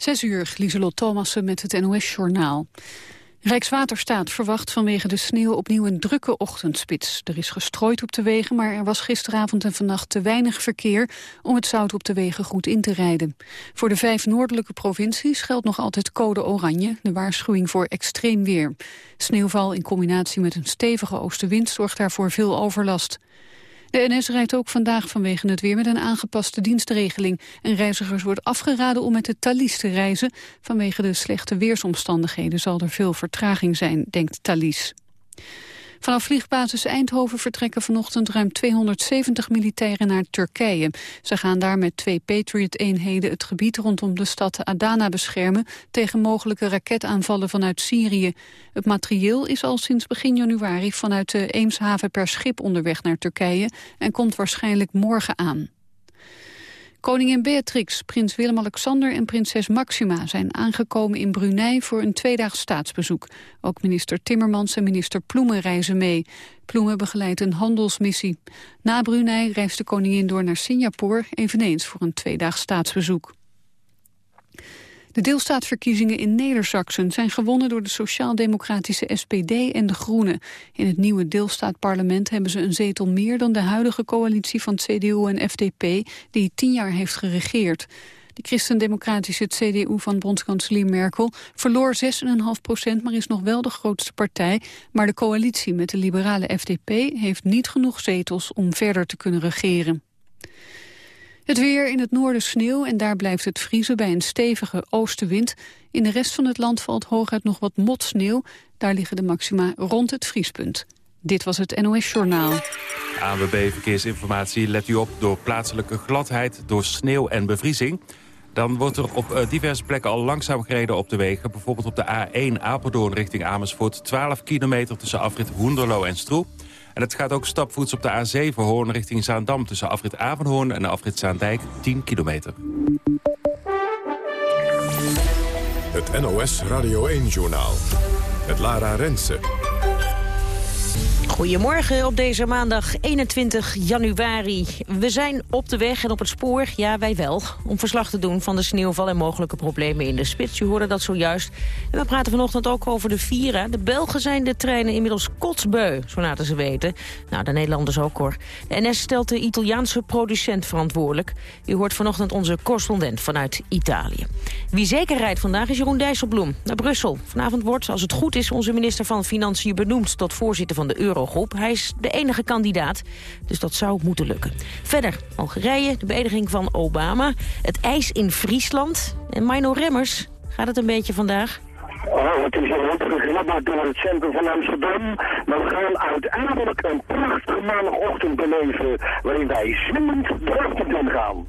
Zes uur, Lieselot Thomassen met het NOS-journaal. Rijkswaterstaat verwacht vanwege de sneeuw opnieuw een drukke ochtendspits. Er is gestrooid op de wegen, maar er was gisteravond en vannacht te weinig verkeer om het zout op de wegen goed in te rijden. Voor de vijf noordelijke provincies geldt nog altijd code oranje, de waarschuwing voor extreem weer. Sneeuwval in combinatie met een stevige oostenwind zorgt daarvoor veel overlast. De NS rijdt ook vandaag vanwege het weer met een aangepaste dienstregeling. En reizigers wordt afgeraden om met de Thalys te reizen. Vanwege de slechte weersomstandigheden zal er veel vertraging zijn, denkt Thalys. Vanaf vliegbasis Eindhoven vertrekken vanochtend ruim 270 militairen naar Turkije. Ze gaan daar met twee Patriot-eenheden het gebied rondom de stad Adana beschermen tegen mogelijke raketaanvallen vanuit Syrië. Het materieel is al sinds begin januari vanuit de Eemshaven per schip onderweg naar Turkije en komt waarschijnlijk morgen aan. Koningin Beatrix, prins Willem-Alexander en prinses Maxima zijn aangekomen in Brunei voor een tweedaags staatsbezoek. Ook minister Timmermans en minister Ploemen reizen mee. Ploemen begeleidt een handelsmissie. Na Brunei reist de koningin door naar Singapore, eveneens voor een tweedaags staatsbezoek. De deelstaatverkiezingen in Neder-Saxen zijn gewonnen door de sociaal-democratische SPD en de Groenen. In het nieuwe deelstaatparlement hebben ze een zetel meer dan de huidige coalitie van CDU en FDP, die tien jaar heeft geregeerd. De christendemocratische CDU van bondskanselier Merkel verloor 6,5 procent, maar is nog wel de grootste partij. Maar de coalitie met de liberale FDP heeft niet genoeg zetels om verder te kunnen regeren. Het weer in het noorden sneeuw en daar blijft het vriezen bij een stevige oostenwind. In de rest van het land valt hooguit nog wat motsneeuw. Daar liggen de maxima rond het vriespunt. Dit was het NOS Journaal. ANWB Verkeersinformatie let u op door plaatselijke gladheid, door sneeuw en bevriezing. Dan wordt er op eh, diverse plekken al langzaam gereden op de wegen. Bijvoorbeeld op de A1 Apeldoorn richting Amersfoort. 12 kilometer tussen afrit Hoenderloo en Stroe. En het gaat ook stapvoets op de A7 Hoorn richting Zaandam... tussen afrit Avenhoorn en afrit Zaandijk 10 kilometer. Het NOS Radio 1-journaal. Het Lara Rensen. Goedemorgen op deze maandag 21 januari. We zijn op de weg en op het spoor, ja wij wel, om verslag te doen van de sneeuwval en mogelijke problemen in de spits. U hoorde dat zojuist. En we praten vanochtend ook over de Vira. De Belgen zijn de treinen inmiddels kotsbeu, zo laten ze weten. Nou, de Nederlanders ook hoor. De NS stelt de Italiaanse producent verantwoordelijk. U hoort vanochtend onze correspondent vanuit Italië. Wie zeker rijdt vandaag is Jeroen Dijsselbloem naar Brussel. Vanavond wordt, als het goed is, onze minister van Financiën benoemd tot voorzitter van de Euro hij is de enige kandidaat, dus dat zou moeten lukken. Verder Algerije, de beëdiging van Obama, het ijs in Friesland en Mino Remmers. Gaat het een beetje vandaag? Oh, het is een hoop door het centrum van Amsterdam. Maar we gaan uiteindelijk een prachtige maandagochtend beleven... waarin wij zwemmend de ochtend in gaan.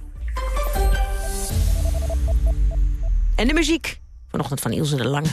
En de muziek. Vanochtend van Ilse de Lange.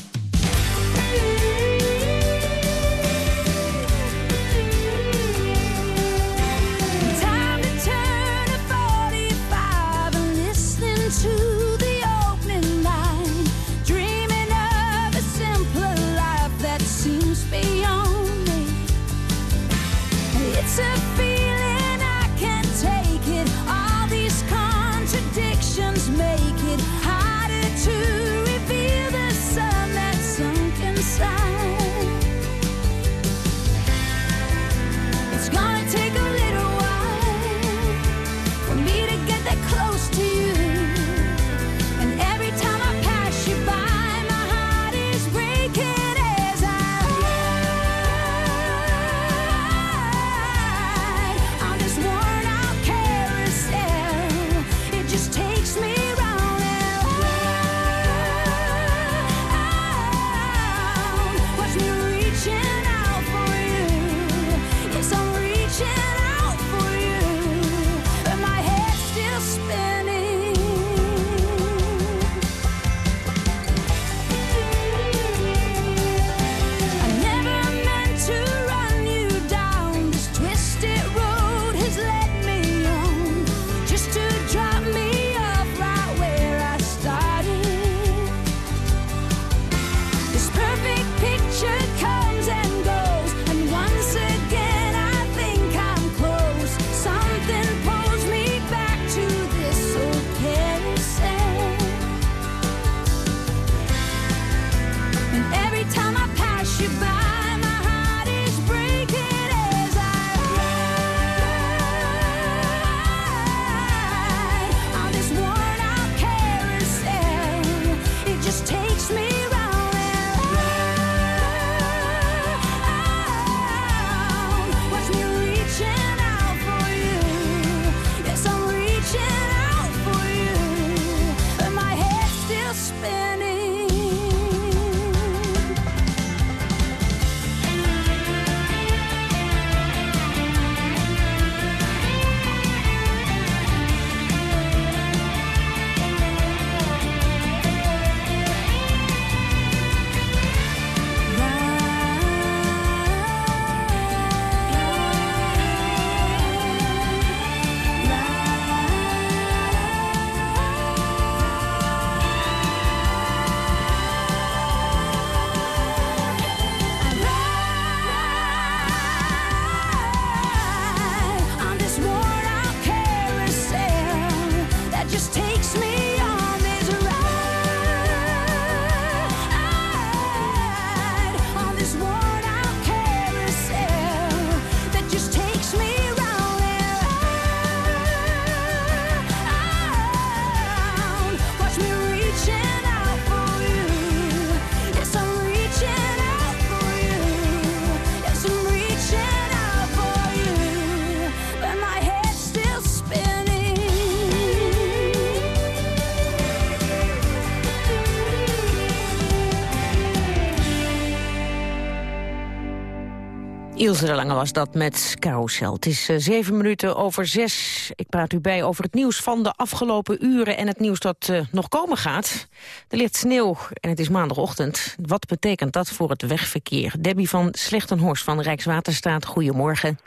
Ilse de Lange was dat met Carousel. Het is uh, zeven minuten over zes. Ik praat u bij over het nieuws van de afgelopen uren... en het nieuws dat uh, nog komen gaat. Er ligt sneeuw en het is maandagochtend. Wat betekent dat voor het wegverkeer? Debbie van Slechtenhorst van Rijkswaterstaat, goedemorgen.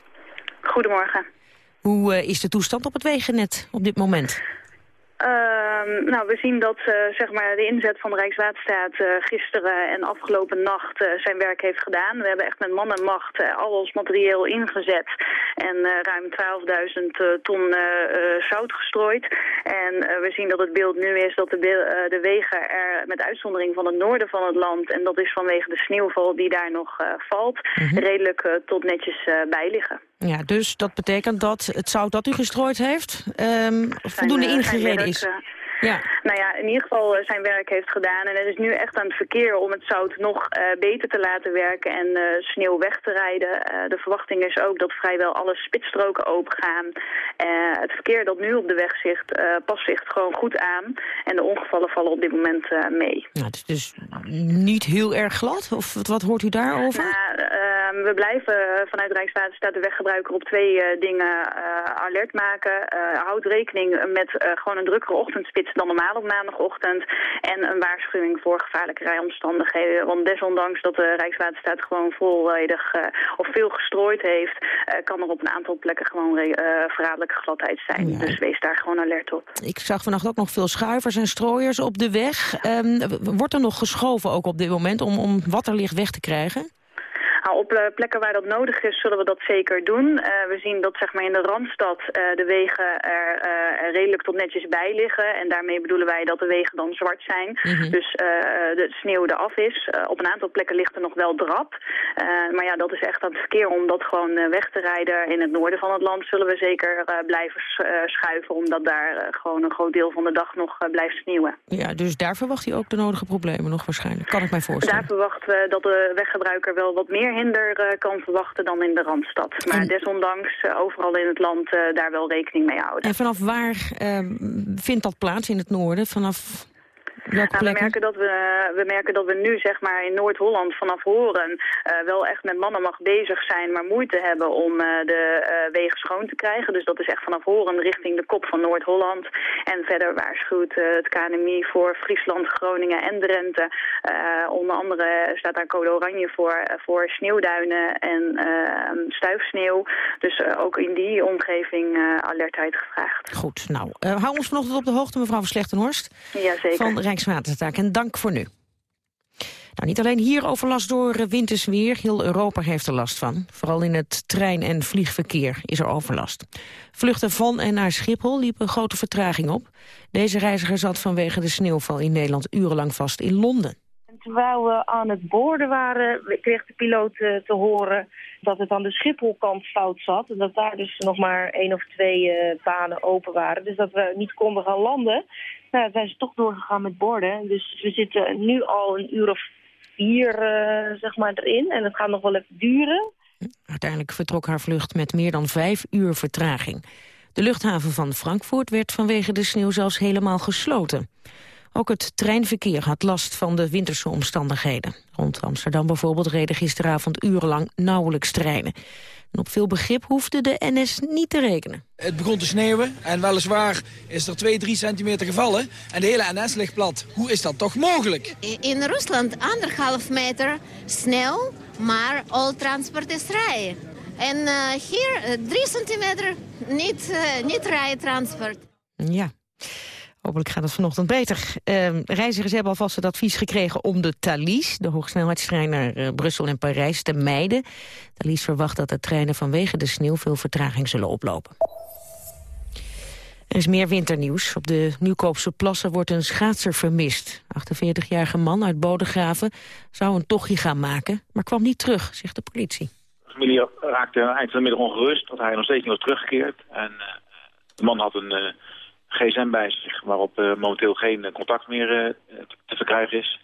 Goedemorgen. Hoe uh, is de toestand op het wegennet op dit moment? Uh, nou, we zien dat uh, zeg maar de inzet van de Rijkswaterstaat uh, gisteren en afgelopen nacht uh, zijn werk heeft gedaan. We hebben echt met man en macht al ons materieel ingezet en ruim 12.000 ton zout gestrooid. En we zien dat het beeld nu is dat de, de, wegen er met uitzondering van het noorden van het land, en dat is vanwege de sneeuwval die daar nog valt, mm -hmm. redelijk tot netjes bij liggen. Ja, dus dat betekent dat het zout dat u gestrooid heeft um, voldoende ingereden is. Ja. Nou ja, in ieder geval zijn werk heeft gedaan. En het is nu echt aan het verkeer om het zout nog uh, beter te laten werken en uh, sneeuw weg te rijden. De verwachting is ook dat vrijwel alle spitsstroken opengaan. het verkeer dat nu op de weg zit, past zich gewoon goed aan. En de ongevallen vallen op dit moment mee. Ja, het is dus niet heel erg glad? Of wat hoort u daarover? Nou, we blijven vanuit Rijkswaterstaat de weggebruiker op twee dingen alert maken. houd rekening met gewoon een drukkere ochtendspits dan normaal op maandagochtend. En een waarschuwing voor gevaarlijke rijomstandigheden. Want desondanks dat de Rijkswaterstaat gewoon volledig uh, of veel gestrooid heeft... Uh, kan er op een aantal plekken gewoon uh, verraderlijke gladheid zijn. Ja. Dus wees daar gewoon alert op. Ik zag vannacht ook nog veel schuivers en strooiers op de weg. Um, wordt er nog geschoven ook op dit moment om, om wat er ligt weg te krijgen? Nou, op uh, plekken waar dat nodig is, zullen we dat zeker doen. Uh, we zien dat zeg maar, in de Randstad uh, de wegen er, er, redelijk tot netjes bij liggen. En daarmee bedoelen wij dat de wegen dan zwart zijn. Mm -hmm. Dus de sneeuw eraf is. op een aantal plekken ligt er nog wel drap. maar ja, dat is echt aan het verkeer om dat gewoon weg te rijden. In het noorden van het land zullen we zeker blijven schuiven. Omdat daar gewoon een groot deel van de dag nog blijft sneeuwen. Ja, dus daar verwacht u ook de nodige problemen nog waarschijnlijk. Kan ik mij voorstellen. Daar verwachten we dat de weggebruiker wel wat meer hinder uh, kan verwachten dan in de Randstad. Maar en... desondanks uh, overal in het land uh, daar wel rekening mee houden. En vanaf waar vindt dat plaats in het noorden? Vanaf nou, we, merken dat we, we merken dat we nu zeg maar in Noord-Holland vanaf Horen uh, wel echt met mannenmacht bezig zijn, maar moeite hebben om uh, de uh, wegen schoon te krijgen. Dus dat is echt vanaf Horen richting de kop van Noord-Holland. En verder waarschuwt het KNMI voor Friesland, Groningen en Drenthe. onder andere staat daar code oranje voor, voor sneeuwduinen en stuifsneeuw. Dus ook in die omgeving alertheid gevraagd. Goed, nou, hou ons vanochtend op de hoogte mevrouw van Slechtenhorst. Ja, zeker. Rijkswaterstaat. En dank voor nu. Nou, niet alleen hier overlast door wintersweer. Heel Europa heeft er last van. Vooral in het trein- en vliegverkeer is er overlast. Vluchten van en naar Schiphol liepen grote vertraging op. Deze reiziger zat vanwege de sneeuwval in Nederland urenlang vast in Londen. Terwijl we aan het boorden waren, kreeg de piloot te horen dat het aan de Schipholkant fout zat. En dat daar dus nog maar één of twee uh, banen open waren. Dus dat we niet konden gaan landen. Nou, zijn ze toch doorgegaan met borden. Dus we zitten nu al een uur of vier uh, zeg maar erin. En het gaat nog wel even duren. Uiteindelijk vertrok haar vlucht met meer dan vijf uur vertraging. De luchthaven van Frankfurt werd vanwege de sneeuw zelfs helemaal gesloten. Ook het treinverkeer had last van de winterse omstandigheden. Rond Amsterdam bijvoorbeeld reden gisteravond urenlang nauwelijks treinen. En op veel begrip hoefde de NS niet te rekenen. Het begon te sneeuwen en weliswaar is er 2, 3 centimeter gevallen. En de hele NS ligt plat. Hoe is dat toch mogelijk? In Rusland anderhalf meter snel, maar al transport is vrij. En uh, hier 3 centimeter niet, uh, niet rijtransport. Ja. Hopelijk gaat het vanochtend beter. Uh, reizigers hebben alvast het advies gekregen om de Thalys... de hoogsnelheidstrein naar uh, Brussel en Parijs, te mijden. Thalys verwacht dat de treinen vanwege de sneeuw veel vertraging zullen oplopen. Er is meer winternieuws. Op de Nieuwkoopse plassen wordt een schaatser vermist. 48-jarige man uit Bodegraven zou een tochtje gaan maken... maar kwam niet terug, zegt de politie. De familie raakte eind van de middag ongerust... dat hij nog steeds niet was teruggekeerd. En uh, de man had een... Uh, gsm bij zich, waarop uh, momenteel geen contact meer uh, te verkrijgen is.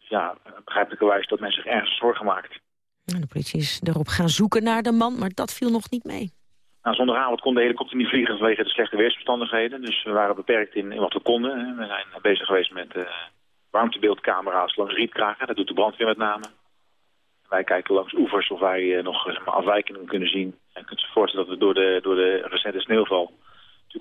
Dus ja, begrijpelijkerwijs dat men zich ergens zorgen maakt. De politie is erop gaan zoeken naar de man, maar dat viel nog niet mee. Nou, zondagavond kon de helikopter niet vliegen vanwege de slechte weersomstandigheden. Dus we waren beperkt in, in wat we konden. We zijn bezig geweest met uh, warmtebeeldcamera's langs rietkragen. Dat doet de brandweer met name. Wij kijken langs oevers of wij nog afwijkingen kunnen zien. En kunt je voorstellen dat het door de, door de recente sneeuwval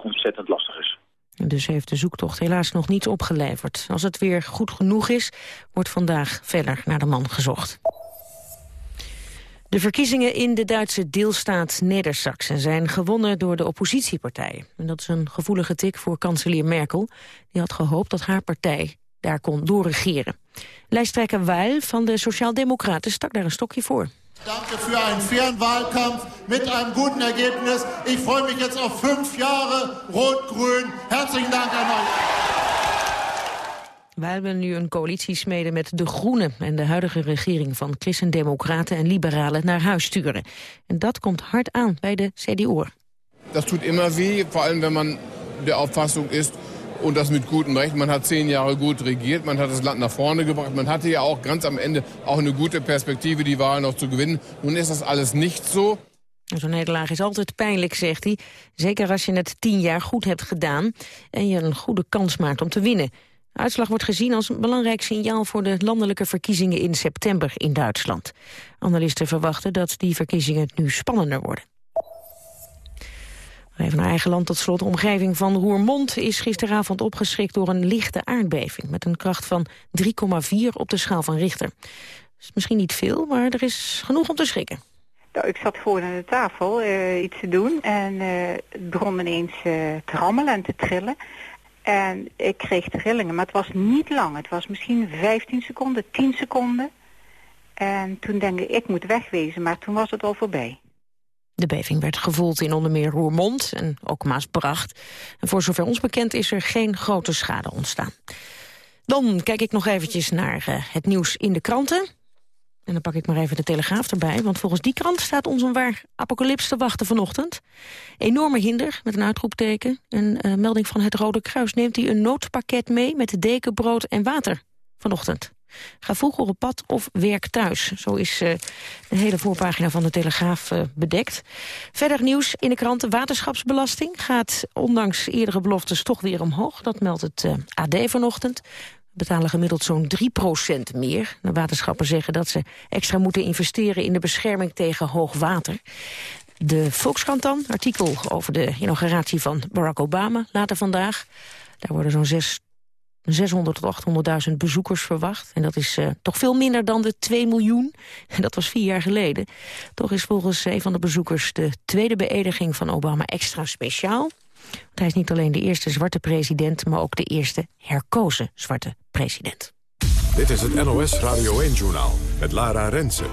ontzettend lastig is. Dus heeft de zoektocht helaas nog niet opgeleverd. Als het weer goed genoeg is, wordt vandaag verder naar de man gezocht. De verkiezingen in de Duitse deelstaat neder zijn gewonnen door de oppositiepartijen. En dat is een gevoelige tik voor kanselier Merkel. Die had gehoopt dat haar partij daar kon doorregeren. Lijsttrekker Weil van de Sociaaldemocraten stak daar een stokje voor. Danke für einen fairen Wahlkampf mit einem guten Ergebnis. Ich freue mich jetzt auf fünf Jahre Rot-Grün. Herzlichen Dank an euch. Wij willen nu een coalitie smeden met de Groenen... en de huidige regering van christendemocraten en liberalen naar huis sturen. En dat komt hard aan bij de CDU. Dat doet immer weh, vor allem wenn man de Auffassung ist, und das mit gutem Recht. Man hat zehn Jahre gut regiert, man hat das Land nach vorne gebracht. Man hatte ja auch ganz am Ende auch eine gute Perspektive, die Wahl noch zu gewinnen. Nun ist das alles nicht so. Zo'n nederlaag is altijd pijnlijk, zegt hij. Zeker als je het tien jaar goed hebt gedaan en je een goede kans maakt om te winnen. De uitslag wordt gezien als een belangrijk signaal voor de landelijke verkiezingen in september in Duitsland. Analisten verwachten dat die verkiezingen nu spannender worden. Even naar eigen land tot slot. De omgeving van Roermond is gisteravond opgeschrikt door een lichte aardbeving... met een kracht van 3,4 op de schaal van Richter. Is misschien niet veel, maar er is genoeg om te schrikken. Nou, ik zat voor aan de tafel uh, iets te doen en uh, begon ineens uh, te rammelen en te trillen. En ik kreeg trillingen, maar het was niet lang. Het was misschien 15 seconden, 10 seconden. En toen denk ik, ik moet wegwezen, maar toen was het al voorbij. De beving werd gevoeld in onder meer Roermond en ook Maasbracht. En voor zover ons bekend is er geen grote schade ontstaan. Dan kijk ik nog eventjes naar uh, het nieuws in de kranten. En dan pak ik maar even de Telegraaf erbij, want volgens die krant staat ons een waar apocalyps te wachten vanochtend. Enorme hinder, met een uitroepteken. Een uh, melding van het Rode Kruis neemt hij een noodpakket mee met deken, brood en water vanochtend. Ga vroeger op pad of werk thuis. Zo is uh, de hele voorpagina van de Telegraaf uh, bedekt. Verder nieuws in de krant. Waterschapsbelasting gaat ondanks eerdere beloftes toch weer omhoog. Dat meldt het uh, AD vanochtend betalen gemiddeld zo'n 3% meer. De waterschappen zeggen dat ze extra moeten investeren... in de bescherming tegen hoog water. De Volkskrant dan, artikel over de inauguratie van Barack Obama later vandaag. Daar worden zo'n 6 600 tot 800.000 bezoekers verwacht. En dat is uh, toch veel minder dan de 2 miljoen. En dat was vier jaar geleden. Toch is volgens een van de bezoekers de tweede beëdiging van Obama extra speciaal. Want hij is niet alleen de eerste zwarte president... maar ook de eerste herkozen zwarte president. Dit is het NOS Radio 1-journaal met Lara Rensen.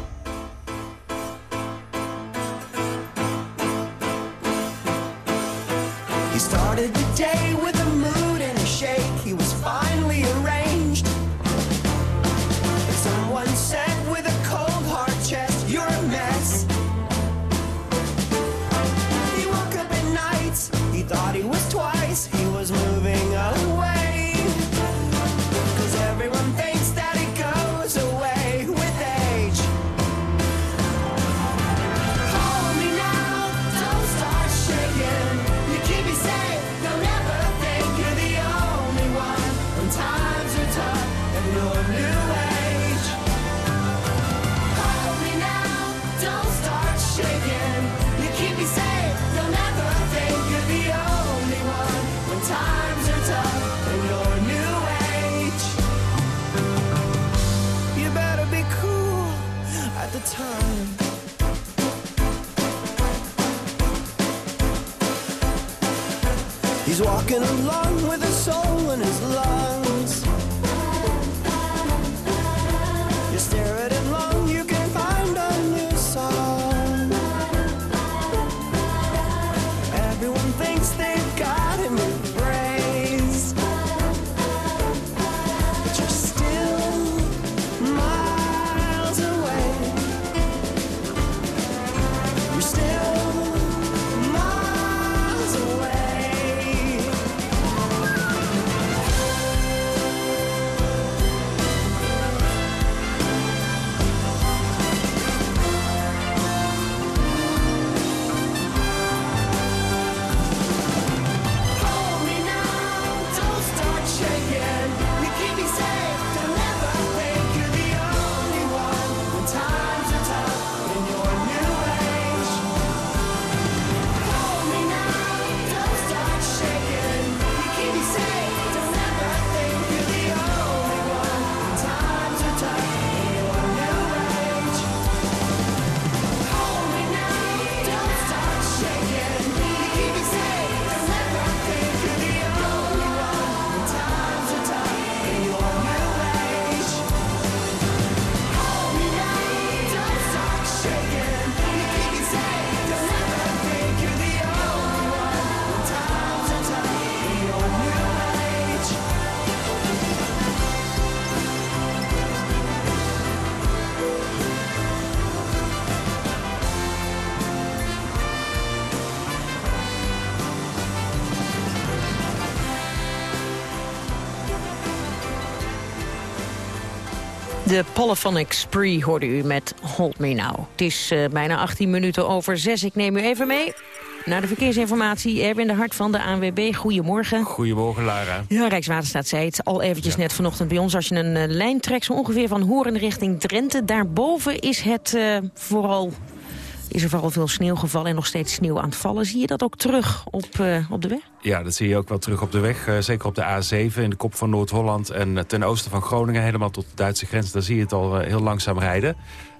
He started the day with walking along with a soul in his lungs. De Polyphonic Spree hoorde u met Hold Me Now. Het is uh, bijna 18 minuten over 6. Ik neem u even mee naar de verkeersinformatie. Erwin de Hart van de ANWB. Goedemorgen. Goedemorgen, Lara. Ja, Rijkswaterstaat zei het al eventjes net vanochtend bij ons. Als je een uh, lijn trekt zo ongeveer van Horen richting Drenthe... daarboven is het uh, vooral is er vooral veel sneeuw gevallen en nog steeds sneeuw aan het vallen. Zie je dat ook terug op, uh, op de weg? Ja, dat zie je ook wel terug op de weg. Uh, zeker op de A7 in de kop van Noord-Holland en ten oosten van Groningen... helemaal tot de Duitse grens. Daar zie je het al heel langzaam rijden.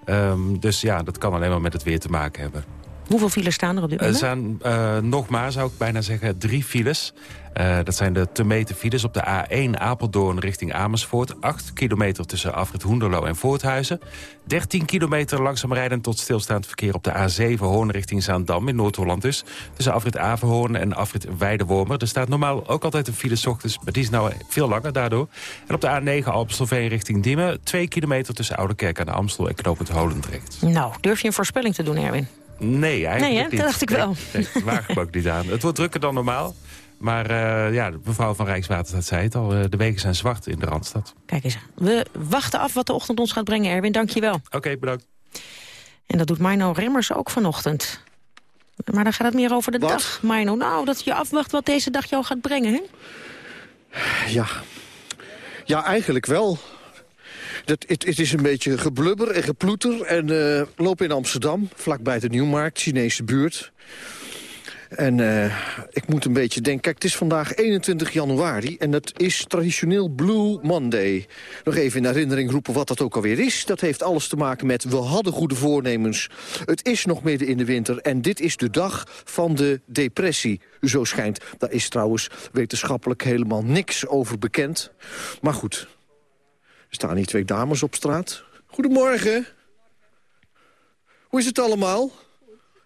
Um, dus ja, dat kan alleen maar met het weer te maken hebben. Hoeveel files staan er op dit moment? Er zijn uh, nog maar, zou ik bijna zeggen, drie files. Uh, dat zijn de te meten files op de A1 Apeldoorn richting Amersfoort. 8 kilometer tussen Afrit Hoenderloo en Voorthuizen. 13 kilometer langzaam rijden tot stilstaand verkeer op de A7 Hoorn richting Zaandam in Noord-Holland dus. Tussen Afrit Averhoorn en Afrit Weidewormer. Er staat normaal ook altijd een file ochtends, maar die is nou veel langer daardoor. En op de A9 Alpstelveen richting Diemen. 2 kilometer tussen Oudekerk aan de Amstel en knooppunt Holendrecht. Nou, durf je een voorspelling te doen, Erwin? Nee, eigenlijk nee, hè? niet. Dat dacht ik wel. Nee, nee ik ook niet aan. Het wordt drukker dan normaal. Maar uh, ja, de mevrouw van Rijkswaterstaat zei het al. Uh, de wegen zijn zwart in de Randstad. Kijk eens, we wachten af wat de ochtend ons gaat brengen, Erwin. Dank je wel. Oké, okay, bedankt. En dat doet Mino Remmers ook vanochtend. Maar dan gaat het meer over de wat? dag, Mino. Nou, dat je afwacht wat deze dag jou gaat brengen, hè? Ja, ja eigenlijk wel. Dat, het, het, is een beetje geblubber en geploeter. En uh, loop in Amsterdam, vlakbij de Nieuwmarkt, Chinese buurt. En uh, ik moet een beetje denken... Kijk, het is vandaag 21 januari en dat is traditioneel Blue Monday. Nog even in herinnering roepen wat dat ook alweer is. Dat heeft alles te maken met we hadden goede voornemens. Het is nog midden in de winter en dit is de dag van de depressie. Zo schijnt. Daar is trouwens wetenschappelijk helemaal niks over bekend. Maar goed, er staan hier twee dames op straat. Goedemorgen. Hoe is het allemaal?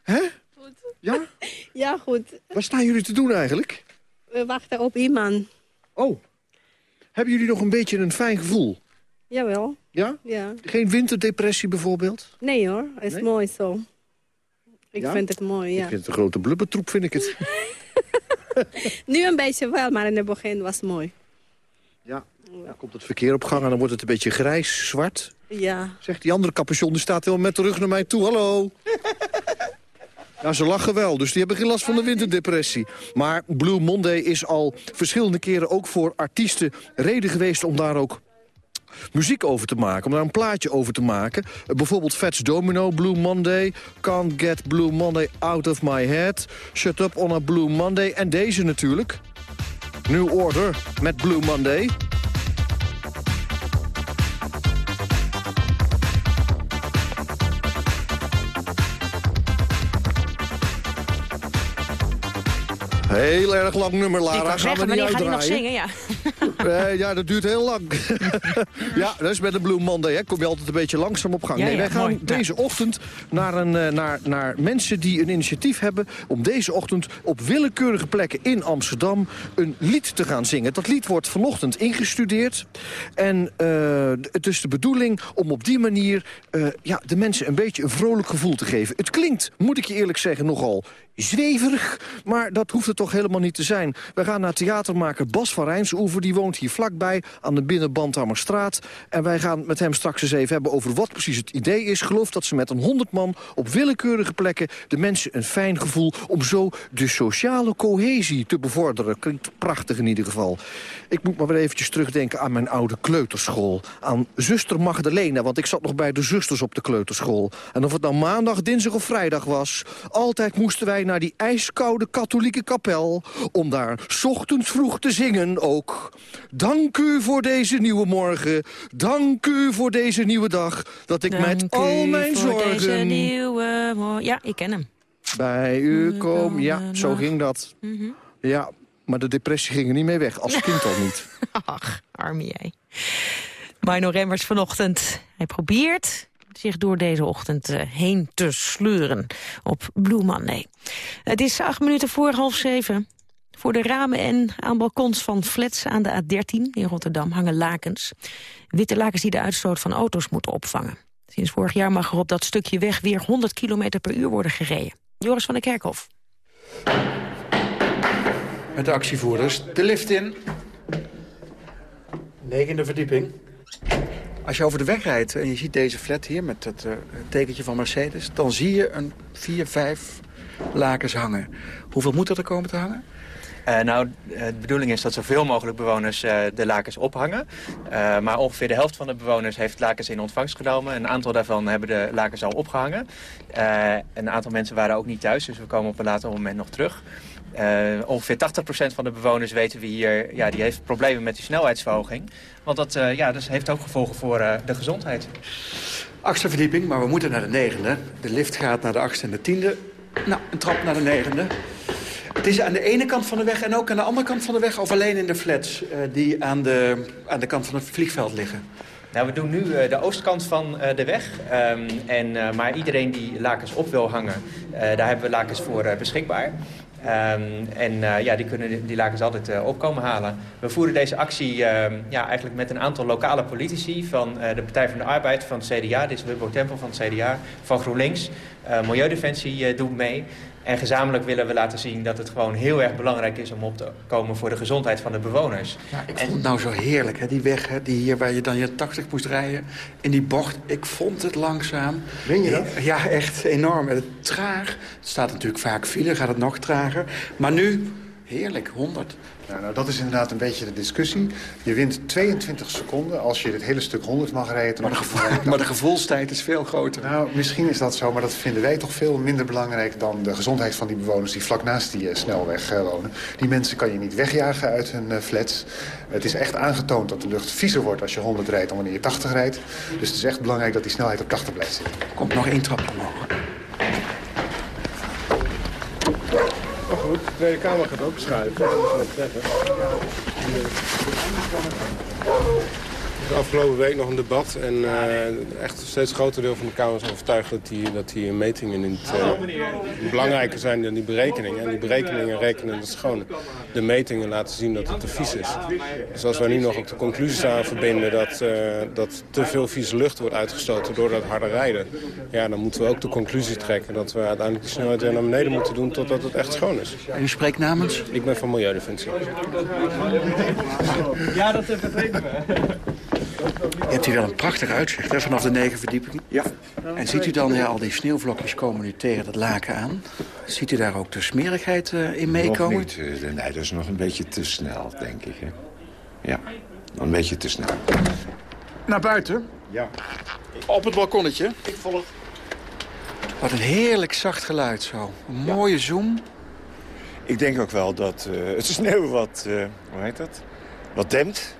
Hè? Goed. Ja? Ja, goed. Wat staan jullie te doen eigenlijk? We wachten op iemand. Oh. Hebben jullie nog een beetje een fijn gevoel? Jawel. Ja? Ja. Geen winterdepressie bijvoorbeeld? Nee hoor, het is Nee? mooi zo. Ik Ja? vind het mooi, ja. Ik vind het een grote blubbertroep, vind ik het. Nu een beetje wel, maar in het begin was het mooi. Ja. Dan komt het verkeer op gang en dan wordt het een beetje grijs, zwart. Ja. Zegt die andere capuchon, die staat helemaal met de rug naar mij toe. Hallo. Ja, ze lachen wel, dus die hebben geen last van de winterdepressie. Maar Blue Monday is al verschillende keren ook voor artiesten reden geweest om daar ook muziek over te maken, om daar een plaatje over te maken. Uh, bijvoorbeeld Fats Domino, Blue Monday, Can't Get Blue Monday Out of My Head, Shut Up on a Blue Monday en deze natuurlijk. New Order met Blue Monday. Heel erg lang nummer, Lara. ik Gaan zeggen, we niet wanneer hij nog uitdraaien. zingen? Ja. Eh, ja, dat duurt heel lang. ja, dat is met een Blue Monday. Hè. Kom je altijd een beetje langzaam op gang. Ja, nee, ja, wij gaan mooi. Deze ochtend naar, een, eh, naar, naar mensen die een initiatief hebben... om deze ochtend op willekeurige plekken in Amsterdam een lied te gaan zingen. Dat lied wordt vanochtend ingestudeerd. En eh, het is de bedoeling om op die manier ja, de mensen een beetje een vrolijk gevoel te geven. Het klinkt, moet ik je eerlijk zeggen, nogal zweverig. Maar dat hoeft het toch helemaal niet te zijn. We gaan naar theatermaker Bas van Rijnsoever. Die woont hier vlakbij aan de binnenbandhammerstraat. En wij gaan met hem straks eens even hebben over wat precies het idee is. Geloof dat ze met een honderd man op willekeurige plekken... de mensen een fijn gevoel om zo de sociale cohesie te bevorderen. Klinkt prachtig in ieder geval. Ik moet maar weer eventjes terugdenken aan mijn oude kleuterschool. Aan zuster Magdalena, want ik zat nog bij de zusters op de kleuterschool. En of het nou maandag, dinsdag of vrijdag was... altijd moesten wij naar die ijskoude katholieke kapel... om daar ochtends vroeg te zingen ook. Dank u voor deze nieuwe morgen. Dank u voor deze nieuwe dag. Dat ik met al mijn voor zorgen... Deze nieuwe ja, ik ken hem. bij u kom. Ja, zo ging dat. Mhm. Ja, maar de depressie ging er niet mee weg. Als kind al niet. Ach, arme jij. Mino Remmers vanochtend. Hij probeert zich door deze ochtend eh, heen te sleuren op Blue Monday. Het is acht minuten voor half zeven. Voor de ramen en aan balkons van flats aan de A13 in Rotterdam hangen lakens. Witte lakens die de uitstoot van auto's moeten opvangen. Sinds vorig jaar mag er op dat stukje weg weer 100 km per uur worden gereden. Joris van der Kerkhof. Met de actievoerders. De lift in. Negende verdieping. Als je over de weg rijdt en je ziet deze flat hier met het uh, tekentje van Mercedes... dan zie je een vier, vijf lakens hangen. Hoeveel moet er komen te hangen? Uh, nou, de bedoeling is dat zoveel mogelijk bewoners uh, de lakens ophangen. Maar ongeveer de helft van de bewoners heeft lakens in ontvangst genomen. Een aantal daarvan hebben de lakens al opgehangen. een aantal mensen waren ook niet thuis, dus we komen op een later moment nog terug. ongeveer 80% van de bewoners weten we hier, ja, die heeft problemen met die snelheidsverhoging. Want dat, ja, dat heeft ook gevolgen voor de gezondheid. Achtste verdieping, maar we moeten naar de negende. De lift gaat naar de achtste en de tiende. Nou, een trap naar de negende. Het aan de ene kant van de weg en ook aan de andere kant van de weg... of alleen in de flats uh, die aan de, aan de kant van het vliegveld liggen? Nou, we doen nu uh, de oostkant van uh, de weg. Um, en, maar iedereen die lakens op wil hangen, daar hebben we lakens voor beschikbaar. Um, en ja, die kunnen die lakens altijd uh, opkomen halen. We voeren deze actie uh, ja, eigenlijk met een aantal lokale politici... van de Partij van de Arbeid, van het CDA, dit is Wubbo Tempel van het CDA... van GroenLinks, Milieudefensie doet mee. En gezamenlijk willen we laten zien dat het gewoon heel erg belangrijk is... om op te komen voor de gezondheid van de bewoners. Ja, ik vond het nou zo heerlijk, hè? die weg hè? Die hier waar je dan je 80 moest rijden. In die bocht, ik vond het langzaam. Meen je dat? Ja, echt enorm. Het traag. Het staat natuurlijk vaak file, gaat het nog trager. Maar nu, heerlijk, 100. Nou, nou, dat is inderdaad een beetje de discussie. Je wint 22 seconden als je dit hele stuk 100 mag rijden. Maar de, maar de gevoelstijd is veel groter. Nou, misschien is dat zo, maar dat vinden wij toch veel minder belangrijk... dan de gezondheid van die bewoners die vlak naast die uh, snelweg uh, wonen. Die mensen kan je niet wegjagen uit hun uh, flats. Het is echt aangetoond dat de lucht viezer wordt als je 100 rijdt dan wanneer je 80 rijdt. Dus het is echt belangrijk dat die snelheid op 80 blijft zitten. Komt nog één trapje omhoog. Maar goed, de Tweede Kamer gaat ook prettig. De afgelopen week nog een debat. En uh, echt een steeds groter deel van de Kamer is overtuigd dat die, dat die metingen niet uh, belangrijker zijn dan die berekeningen. En die berekeningen rekenen dus gewoon de metingen laten zien dat het te vies is. Dus als wij nu nog op de conclusies aan verbinden dat, uh, dat te veel vieze lucht wordt uitgestoten door dat harde rijden. Ja, dan moeten we ook de conclusie trekken dat we uiteindelijk die snelheid weer naar beneden moeten doen totdat het echt schoon is. En u spreekt namens? Ik ben van Milieudefensie. Ja, dat weten we. Je hebt hier wel een prachtig uitzicht hè, vanaf de negen verdiepingen. Ja. En ziet u dan, ja, al die sneeuwvlokjes komen nu tegen dat laken aan. Ziet u daar ook de smerigheid uh, in meekomen? Nog niet. Nee, dat is nog een beetje te snel, denk ik. Hè. Ja, een beetje te snel. Naar buiten? Ja. Op het balkonnetje? Ik volg. Wat een heerlijk zacht geluid zo. Een mooie zoom. Ik denk ook wel dat uh, het sneeuw wat, uh, hoe heet dat, wat dempt.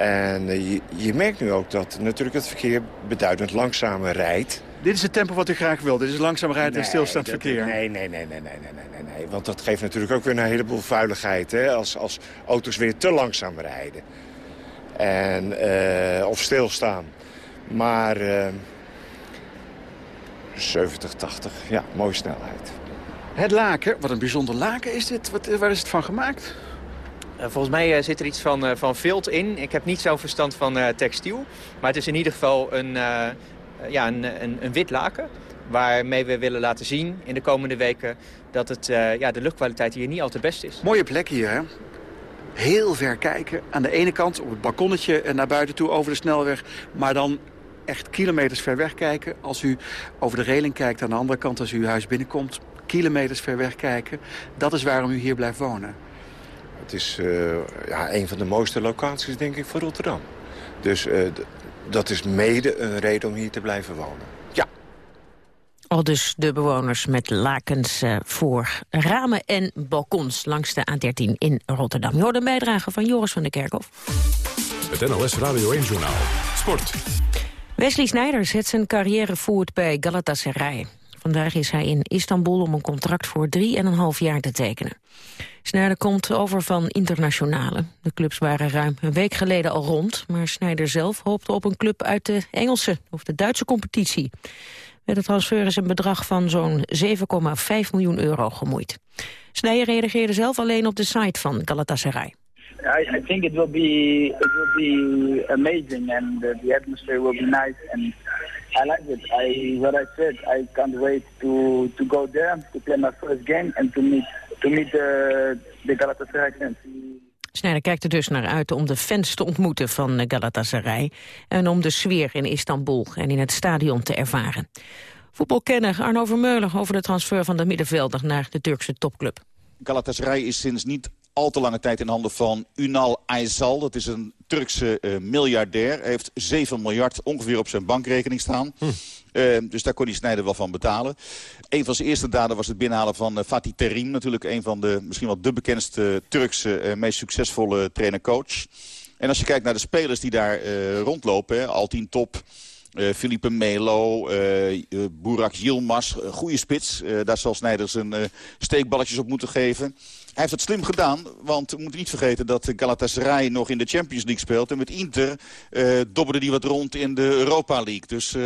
En eh, je, merkt nu ook dat natuurlijk het verkeer beduidend langzamer rijdt. Dit is het tempo wat u graag wil. Dit is langzaam rijden en stilstaand verkeer. Nee, nee, nee, nee, nee, nee, nee, nee. Want dat geeft natuurlijk ook weer een heleboel vuiligheid. Hè, als, als auto's weer te langzaam rijden. En, eh, of stilstaan. Maar uh, 70, 80, ja, mooie snelheid. Het laken, wat een bijzonder laken is dit. Wat, eh, waar is het van gemaakt? Uh, volgens mij uh, zit er iets van, uh, van vilt in. Ik heb niet zo'n verstand van textiel. Maar het is in ieder geval een, ja, een, een, een, wit laken. Waarmee we willen laten zien in de komende weken... dat het, ja, de luchtkwaliteit hier niet al te best is. Mooie plek hier, hè? Heel ver kijken. Aan de ene kant op het balkonnetje naar buiten toe over de snelweg. Maar dan echt kilometers ver weg kijken. Als u over de reling kijkt aan de andere kant als u uw huis binnenkomt... kilometers ver weg kijken. Dat is waarom u hier blijft wonen. Het is uh, ja, een van de mooiste locaties, denk ik, voor Rotterdam. Dus uh, dat is mede een reden om hier te blijven wonen. Ja. Al dus de bewoners met lakens uh, voor ramen en balkons langs de A13 in Rotterdam. Je hoort een bijdrage van Joris van der Kerkhof. Het NLS Radio 1-journaal. Sport. Wesley Sneijder zet zijn carrière voort bij Galatasaray. Vandaag is hij in Istanbul om een contract voor 3,5 jaar te tekenen. Snijder komt over van internationale. De clubs waren ruim een week geleden al rond... maar Snijder zelf hoopte op een club uit de Engelse of de Duitse competitie. Met de transfer is een bedrag van zo'n 7,5 miljoen euro gemoeid. Snijder reageerde zelf alleen op de site van Galatasaray. I, I think it will be it will be amazing and the atmosphere will be nice and I like it. I what I said I can't wait to to go there to play my first game and to meet to meet the, the Galatasaray fans. Snijder kijkt er dus naar uit om de fans te ontmoeten van Galatasaray... en om de sfeer in Istanbul en in het stadion te ervaren. Voetbalkenner Arno Vermeulen over de transfer van de middenvelder naar de Turkse topclub. Galatasaray is sinds niet al te lange tijd in handen van Unal Aysal. Dat is een Turkse uh, miljardair. Hij heeft 7 miljard ongeveer op zijn bankrekening staan. Hm. Uh, dus daar kon hij Snijder wel van betalen. Een van zijn eerste daden was het binnenhalen van uh, Fatih Terim. Natuurlijk een van de misschien wel de bekendste Turkse, meest succesvolle trainer-coach. En als je kijkt naar de spelers die daar rondlopen, hè, Altien Top... Uh, Felipe Melo, uh, Burak Yilmaz, goede spits. daar zal Snijder zijn steekballetjes op moeten geven. Hij heeft het slim gedaan, want we moeten niet vergeten dat Galatasaray nog in de Champions League speelt. En met Inter uh, dobberde hij wat rond in de Europa League. Dus uh,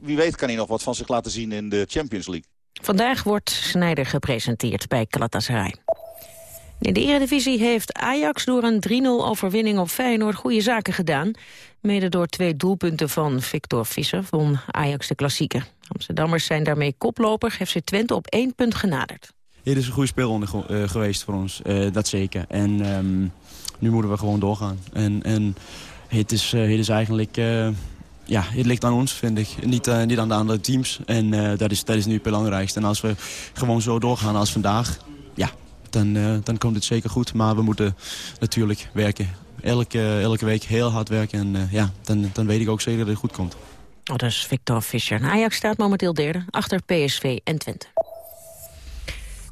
wie weet kan hij nog wat van zich laten zien in de Champions League. Vandaag wordt Snijder gepresenteerd bij Galatasaray. In de Eredivisie heeft Ajax door een 3-0 overwinning op Feyenoord goede zaken gedaan. Mede door twee doelpunten van Victor Visser won Ajax de klassieker. Amsterdammers zijn daarmee koploper, FC Twente op één punt genaderd. Dit is een goede speelronde uh, geweest voor ons, uh, dat zeker. En um, nu moeten we gewoon doorgaan. En, en het, is, uh, het is eigenlijk... ja, het ligt aan ons, vind ik. Niet, niet aan de andere teams. En dat, is, dat is nu het belangrijkste. En als we gewoon zo doorgaan als vandaag... ja, dan, dan komt het zeker goed. Maar we moeten natuurlijk werken. Elke, elke week heel hard werken. En ja, dan, dan weet ik ook zeker dat het goed komt. Oh, dat is Victor Fischer. Ajax staat momenteel derde, achter PSV en Twente.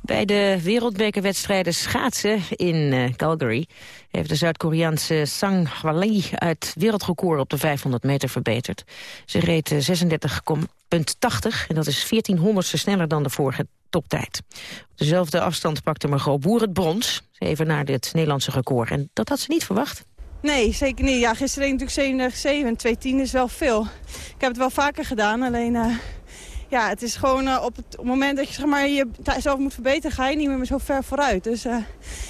Bij de wereldbekerwedstrijden schaatsen in uh, Calgary... heeft de Zuid-Koreaanse Sang Hwali het wereldrecord op de 500 meter verbeterd. Ze reed 36,80 en dat is 1400ste sneller dan de vorige toptijd. Op dezelfde afstand pakte Margot Boer het brons. Even naar dit Nederlandse record. En dat had ze niet verwacht. Nee, zeker niet. Ja, gisteren natuurlijk 37,7 en 210 is wel veel. Ik heb het wel vaker gedaan, alleen... Uh ja, het is gewoon uh, op het moment dat je zeg maar, jezelf moet verbeteren, ga je niet meer zo ver vooruit. Dus uh,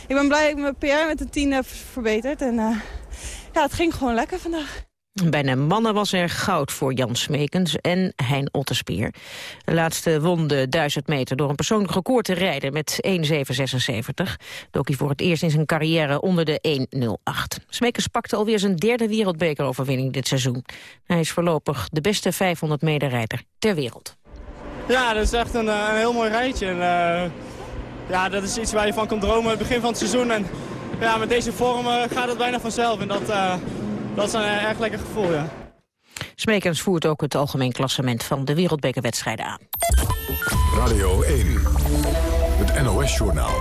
ik ben blij dat ik mijn PR met een 10 heb verbeterd. En uh, ja, het ging gewoon lekker vandaag. Bij de mannen was er goud voor Jan Smekens en Hein Otterspeer. De laatste won de 1000 meter door een persoonlijk record te rijden met 1.776. Dook hij voor het eerst in zijn carrière onder de 1.08. Smekens pakte alweer zijn derde wereldbekeroverwinning dit seizoen. Hij is voorlopig de beste 500 meter rijder ter wereld. Ja, dat is echt een, eh, een heel mooi rijtje. En, uh, ja, dat is iets waar je van kan dromen het begin van het seizoen. En ja, met deze vorm uh, gaat het bijna vanzelf. En dat, uh, dat is een erg lekker gevoel, ja. Smekens voert ook het algemeen klassement van de wereldbekerwedstrijden aan. Radio 1, het NOS-journaal.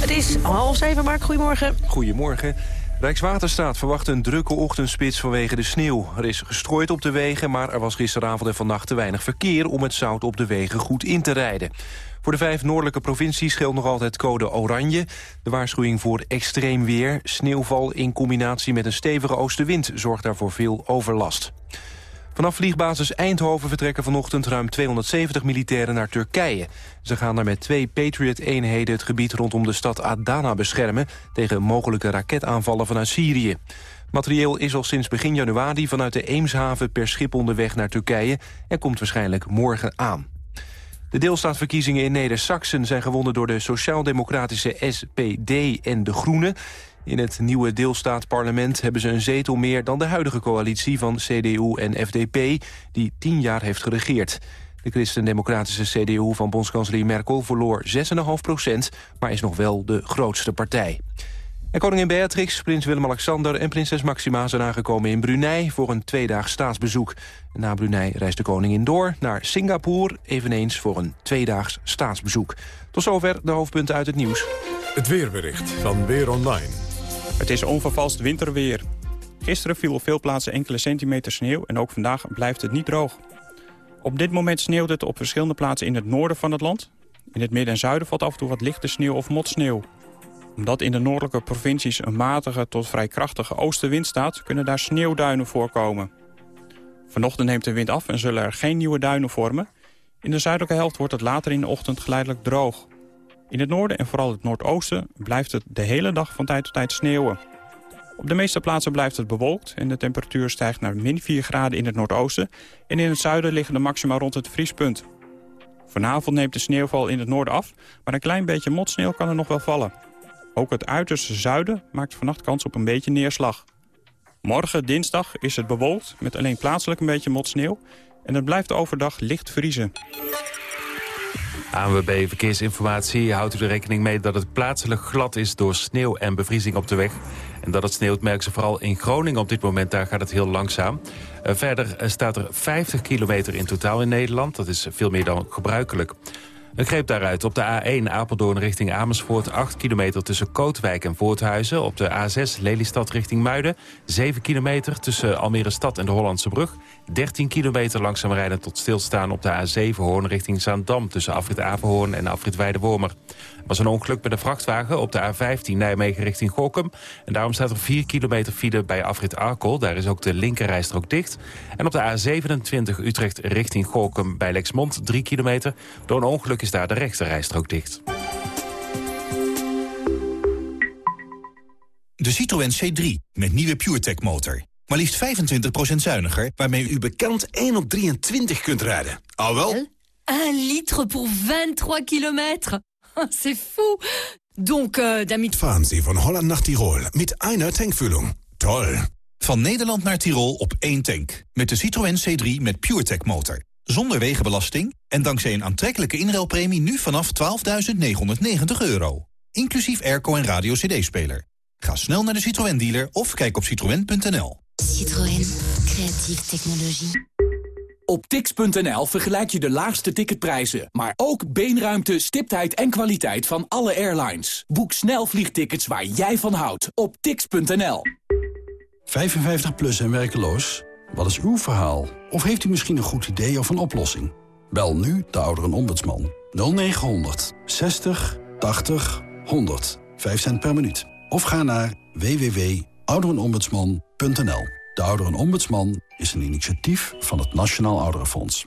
Het is half zeven, Mark. Goedemorgen. Goedemorgen. Rijkswaterstaat verwacht een drukke ochtendspits vanwege de sneeuw. Er is gestrooid op de wegen, maar er was gisteravond en vannacht te weinig verkeer... om het zout op de wegen goed in te rijden. Voor de vijf noordelijke provincies geldt nog altijd code oranje. De waarschuwing voor extreem weer, sneeuwval in combinatie met een stevige oostenwind... zorgt daarvoor veel overlast. Vanaf vliegbasis Eindhoven vertrekken vanochtend ruim 270 militairen naar Turkije. Ze gaan daar met twee Patriot-eenheden het gebied rondom de stad Adana beschermen... tegen mogelijke raketaanvallen vanuit Syrië. Materieel is al sinds begin januari vanuit de Eemshaven per schip onderweg naar Turkije... en komt waarschijnlijk morgen aan. De deelstaatverkiezingen in Neder-Saxen zijn gewonnen door de sociaal-democratische SPD en de Groenen. In het nieuwe deelstaatparlement hebben ze een zetel meer dan de huidige coalitie van CDU en FDP, die tien jaar heeft geregeerd. De christendemocratische CDU van bondskanselier Merkel verloor 6,5 procent, maar is nog wel de grootste partij. En koningin Beatrix, prins Willem-Alexander en prinses Maxima... zijn aangekomen in Brunei voor een tweedaags staatsbezoek. Na Brunei reist de koningin door naar Singapore... eveneens voor een tweedaags staatsbezoek. Tot zover de hoofdpunten uit het nieuws. Het weerbericht van Weer Online. Het is onvervalst winterweer. Gisteren viel op veel plaatsen enkele centimeter sneeuw en ook vandaag blijft het niet droog. Op dit moment sneeuwt het op verschillende plaatsen in het noorden van het land. In het midden en zuiden valt af en toe wat lichte sneeuw of motsneeuw. Omdat in de noordelijke provincies een matige tot vrij krachtige oostenwind staat... kunnen daar sneeuwduinen voorkomen. Vanochtend neemt de wind af en zullen er geen nieuwe duinen vormen. In de zuidelijke helft wordt het later in de ochtend geleidelijk droog. In het noorden en vooral het noordoosten blijft het de hele dag van tijd tot tijd sneeuwen. Op de meeste plaatsen blijft het bewolkt en de temperatuur stijgt naar min 4 graden in het noordoosten. En in het zuiden liggen de maxima rond het vriespunt. Vanavond neemt de sneeuwval in het noorden af, maar een klein beetje motsneeuw kan er nog wel vallen. Ook het uiterste zuiden maakt vannacht kans op een beetje neerslag. Morgen, dinsdag, is het bewolkt met alleen plaatselijk een beetje motsneeuw. En het blijft overdag licht vriezen. ANWB Verkeersinformatie houdt u er rekening mee dat het plaatselijk glad is door sneeuw en bevriezing op de weg. En dat het sneeuwt merken ze vooral in Groningen op dit moment, daar gaat het heel langzaam. Uh, verder staat er 50 kilometer in totaal in Nederland, dat is veel meer dan gebruikelijk. Een greep daaruit op de A1 Apeldoorn richting Amersfoort... 8 kilometer tussen Kootwijk en Voorthuizen. Op de A6 Lelystad richting Muiden. 7 kilometer tussen Almere Stad en de Hollandse Brug. 13 kilometer langzaam rijden tot stilstaan op de A7 Hoorn richting Zaandam... tussen Afrit Averhoorn en Afrit Weidewormer. Er was een ongeluk met een vrachtwagen op de A15 Nijmegen richting Gorkum. En daarom staat er 4 kilometer file bij Afrit Arkel. Daar is ook de linkerrijstrook dicht. En op de A27 Utrecht richting Gorkum bij Lexmond 3 kilometer. Door een ongeluk is daar de rechterrijstrook dicht. De Citroën C3 met nieuwe PureTech motor. Maar liefst 25% zuiniger, waarmee u bekend 1 op 23 kunt rijden. Al wel? 1 litre voor 23 kilometer. C'est fou. Donc, uh, damit... Fahren Sie van Holland naar Tirol met einer tankvulling. Toll. Van Nederland naar Tirol op één tank. Met de Citroën C3 met PureTech motor. Zonder wegenbelasting en dankzij een aantrekkelijke inruilpremie nu vanaf 12.990 euro. Inclusief airco en radio cd-speler. Ga snel naar de Citroën dealer of kijk op citroën.nl. Citroën. Creatieve technologie. Op tix.nl vergelijk je de laagste ticketprijzen, maar ook beenruimte, stiptheid en kwaliteit van alle airlines. Boek snel vliegtickets waar jij van houdt op tix.nl. 55 plus en werkeloos? Wat is uw verhaal? Of heeft u misschien een goed idee of een oplossing? Bel nu de ouderenombudsman 0900 60 80 100. 5 cent per minuut. Of ga naar www.ouderenombudsman.nl. De Ouderenombudsman is een initiatief van het Nationaal Ouderenfonds.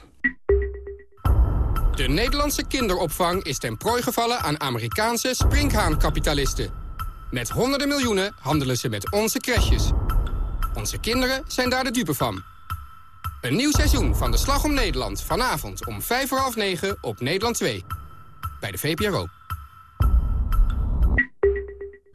De Nederlandse kinderopvang is ten prooi gevallen aan Amerikaanse springhaankapitalisten. Met honderden miljoenen handelen ze met onze crèches. Onze kinderen zijn daar de dupe van. Een nieuw seizoen van de Slag om Nederland. Vanavond om vijf voor half negen op Nederland 2. Bij de VPRO.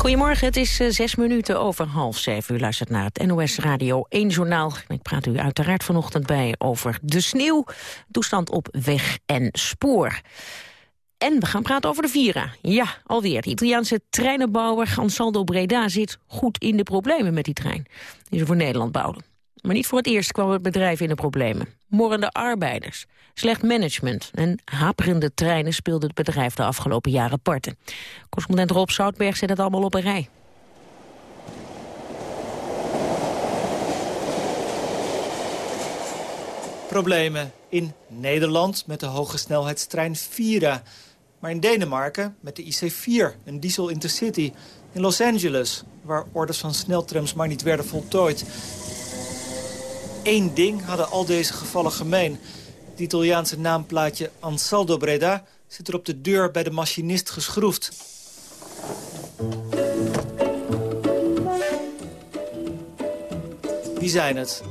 Goedemorgen, het is uh, zes minuten over half zeven. U luistert naar het NOS Radio 1 Journaal. Ik praat u uiteraard vanochtend bij over de sneeuw, toestand op weg en spoor. En we gaan praten over de Vira. Ja, alweer. De Italiaanse treinenbouwer Ansaldo Breda zit goed in de problemen met die trein. Die ze voor Nederland bouwden. Maar niet voor het eerst kwam het bedrijf in de problemen. Morrende arbeiders, slecht management en haperende treinen speelde het bedrijf de afgelopen jaren parten. Correspondent Rob Zoutberg zet het allemaal op een rij. Problemen in Nederland met de hoge snelheidstrein Vira. Maar in Denemarken met de IC4, een diesel intercity. In Los Angeles, waar orders van sneltrams maar niet werden voltooid. Eén ding hadden al deze gevallen gemeen. Het Italiaanse naamplaatje Ansaldo Breda zit er op de deur bij de machinist geschroefd. Wie zijn het?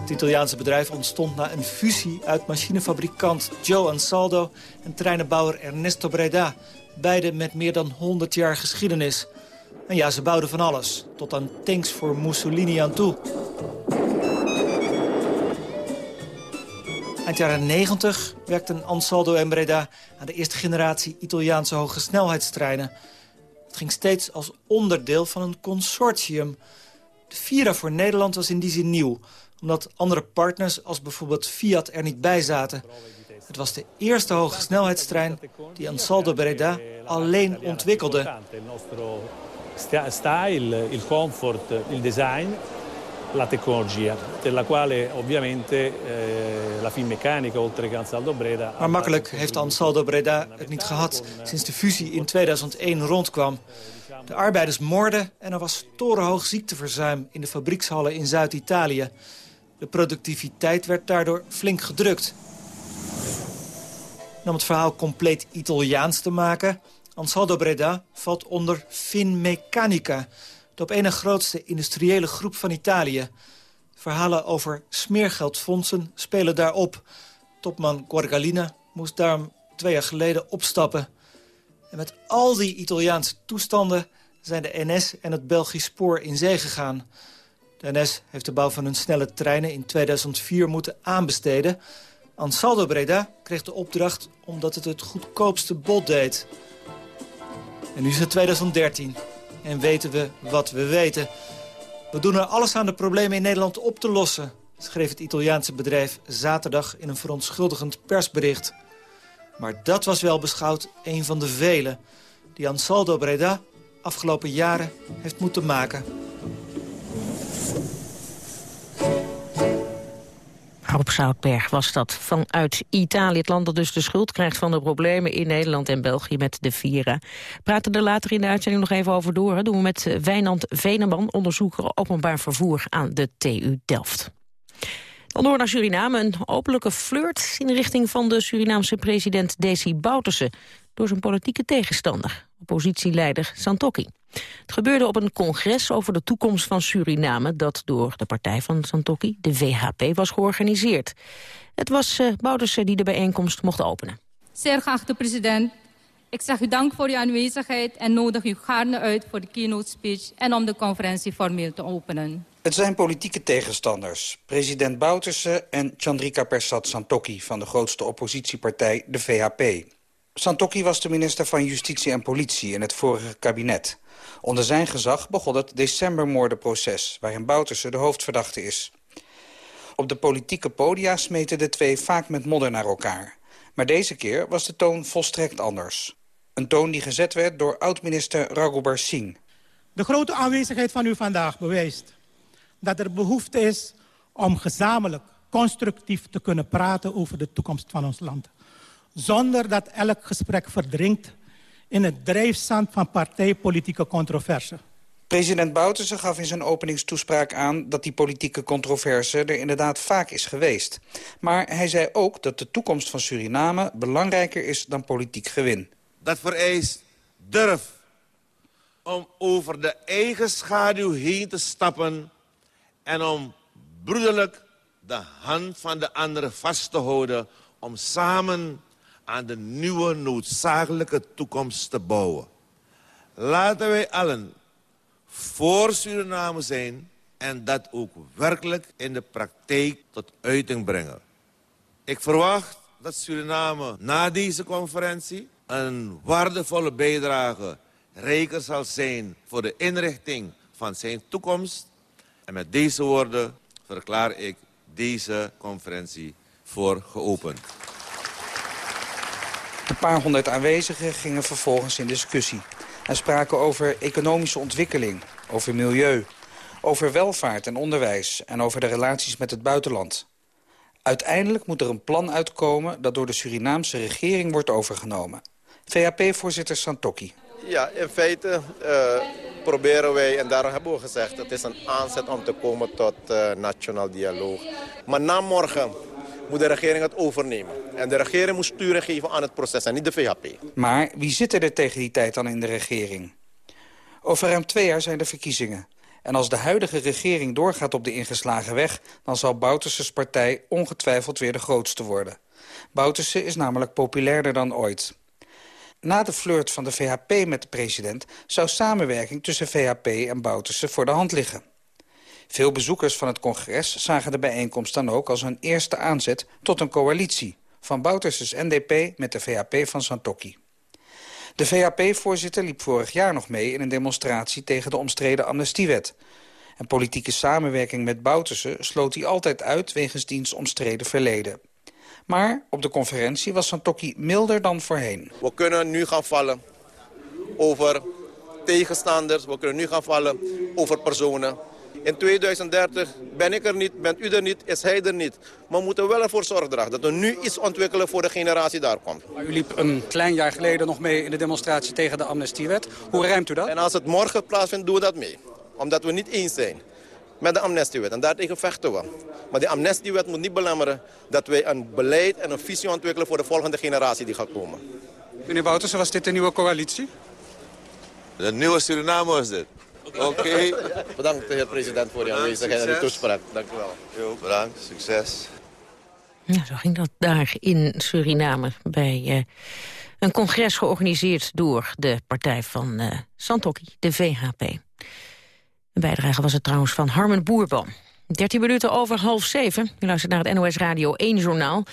Het Italiaanse bedrijf ontstond na een fusie uit machinefabrikant Joe Ansaldo en treinenbouwer Ernesto Breda. Beide met meer dan 100 jaar geschiedenis. En ja, ze bouwden van alles, tot aan tanks voor Mussolini aan toe. Eind jaren 90 werkten Ansaldo en Breda aan de eerste generatie Italiaanse hoge snelheidstreinen. Het ging steeds als onderdeel van een consortium. De Vira voor Nederland was in die zin nieuw, omdat andere partners als bijvoorbeeld Fiat er niet bij zaten. Het was de eerste hoge snelheidstrein die Ansaldo Breda alleen ontwikkelde. Style, il comfort, il design la tecnologia, della quale ovviamente eh, la Finmeccanica, oltre che Ansaldo Breda... Maar makkelijk heeft Ansaldo Breda het niet gehad sinds de fusie in 2001 rondkwam. De arbeiders moorden en er was torenhoog ziekteverzuim in de fabriekshallen in Zuid-Italië. De productiviteit werd daardoor flink gedrukt. En om het verhaal compleet Italiaans te maken... Ansaldo Breda valt onder Finmeccanica... de op ene grootste industriële groep van Italië. Verhalen over smeergeldfondsen spelen daarop. Topman Guargalina moest daarom twee jaar geleden opstappen. En met al die Italiaanse toestanden zijn de NS en het Belgisch spoor in zee gegaan. De NS heeft de bouw van hun snelle treinen in 2004 moeten aanbesteden. Ansaldo Breda kreeg de opdracht omdat het het goedkoopste bod deed. En nu is het 2013 en weten we wat we weten. We doen er alles aan de problemen in Nederland op te lossen... schreef het Italiaanse bedrijf zaterdag in een verontschuldigend persbericht. Maar dat was wel beschouwd een van de vele... die Ansaldo Breda afgelopen jaren heeft moeten maken. Rob Zoutberg was dat vanuit Italië. Het land dat dus de schuld krijgt van de problemen in Nederland en België met de Vira. Praten er later in de uitzending nog even over door. Dat doen we met Wijnand Veneman, onderzoeker openbaar vervoer aan de TU Delft. Dan door naar Suriname. Een openlijke flirt in de richting van de Surinaamse president Desi Bouterse... door zijn politieke tegenstander, oppositieleider Santokki. Het gebeurde op een congres over de toekomst van Suriname... dat door de partij van Santokki, de VHP, was georganiseerd. Het was uh, die de bijeenkomst mocht openen. Zeer geachte president, ik zeg u dank voor uw aanwezigheid... en nodig u gaarne uit voor de keynote speech... en om de conferentie formeel te openen. Het zijn politieke tegenstanders. President Bouterse en Chandrika Persat Santokki... van de grootste oppositiepartij, de VHP. Santokki was de minister van Justitie en Politie in het vorige kabinet. Onder zijn gezag begon het decembermoordenproces... waarin Bouterse de hoofdverdachte is. Op de politieke podia smeten de twee vaak met modder naar elkaar. Maar deze keer was de toon volstrekt anders. Een toon die gezet werd door oud-minister Raghubar Singh. De grote aanwezigheid van u vandaag bewijst dat er behoefte is om gezamenlijk constructief te kunnen praten over de toekomst van ons land. Zonder dat elk gesprek verdrinkt in het drijfzand van partijpolitieke controverse. President Bouterse gaf in zijn openingstoespraak aan dat die politieke controverse er inderdaad vaak is geweest. Maar hij zei ook dat de toekomst van Suriname belangrijker is dan politiek gewin. Dat vereist durf om over de eigen schaduw heen te stappen en om broederlijk de hand van de andere vast te houden om samen aan de nieuwe noodzakelijke toekomst te bouwen. Laten wij allen voor Suriname zijn en dat ook werkelijk in de praktijk tot uiting brengen. Ik verwacht dat Suriname na deze conferentie een waardevolle bijdrage rijker zal zijn voor de inrichting van zijn toekomst. En met deze woorden verklaar ik deze conferentie voor geopend. Een paar honderd aanwezigen gingen vervolgens in discussie... en spraken over economische ontwikkeling, over milieu... over welvaart en onderwijs en over de relaties met het buitenland. Uiteindelijk moet er een plan uitkomen dat door de Surinaamse regering wordt overgenomen. VHP-voorzitter Santokki. Ja, in feite uh, proberen wij, en daarom hebben we gezegd... het is een aanzet om te komen tot uh, nationaal dialoog. Maar na morgen moet de regering het overnemen. En de regering moet sturing geven aan het proces en niet de VHP. Maar wie zit er tegen die tijd dan in de regering? Over ruim twee jaar zijn de verkiezingen. En als de huidige regering doorgaat op de ingeslagen weg... dan zal Bouterses partij ongetwijfeld weer de grootste worden. Bouterse is namelijk populairder dan ooit. Na de flirt van de VHP met de president... zou samenwerking tussen VHP en Bouterse voor de hand liggen. Veel bezoekers van het congres zagen de bijeenkomst dan ook als een eerste aanzet tot een coalitie van Bouterses NDP met de VHP van Santokki. De VHP-voorzitter liep vorig jaar nog mee in een demonstratie tegen de omstreden amnestiewet. En politieke samenwerking met Bouterse sloot hij altijd uit wegens diens omstreden verleden. Maar op de conferentie was Santokki milder dan voorheen. We kunnen nu gaan vallen over tegenstanders, we kunnen nu gaan vallen over personen. In 2030 ben ik er niet, bent u er niet, is hij er niet. Maar we moeten wel ervoor zorgen dragen dat we nu iets ontwikkelen voor de generatie daar komt. Maar u liep een klein jaar geleden nog mee in de demonstratie tegen de amnestiewet. Hoe ruimt u dat? En als het morgen plaatsvindt, doen we dat mee. Omdat we niet eens zijn. met de amnestiewet. En daartegen vechten we. Maar die amnestiewet moet niet belemmeren dat wij een beleid en een visie ontwikkelen voor de volgende generatie die gaat komen. Meneer Wouters, was dit de nieuwe coalitie? De nieuwe Suriname is dit. Oké. Bedankt, de heer president, voor uw aanwezigheid en uw succes. toespraak. Dank u wel. Jo, bedankt. Succes. Ja, zo ging dat daar in Suriname bij eh, een congres georganiseerd door de partij van eh Santokki, de VHP. Een bijdrage was het trouwens van Harmen Boerboom. 13 minuten over half zeven. U luistert naar het NOS Radio 1 journaal.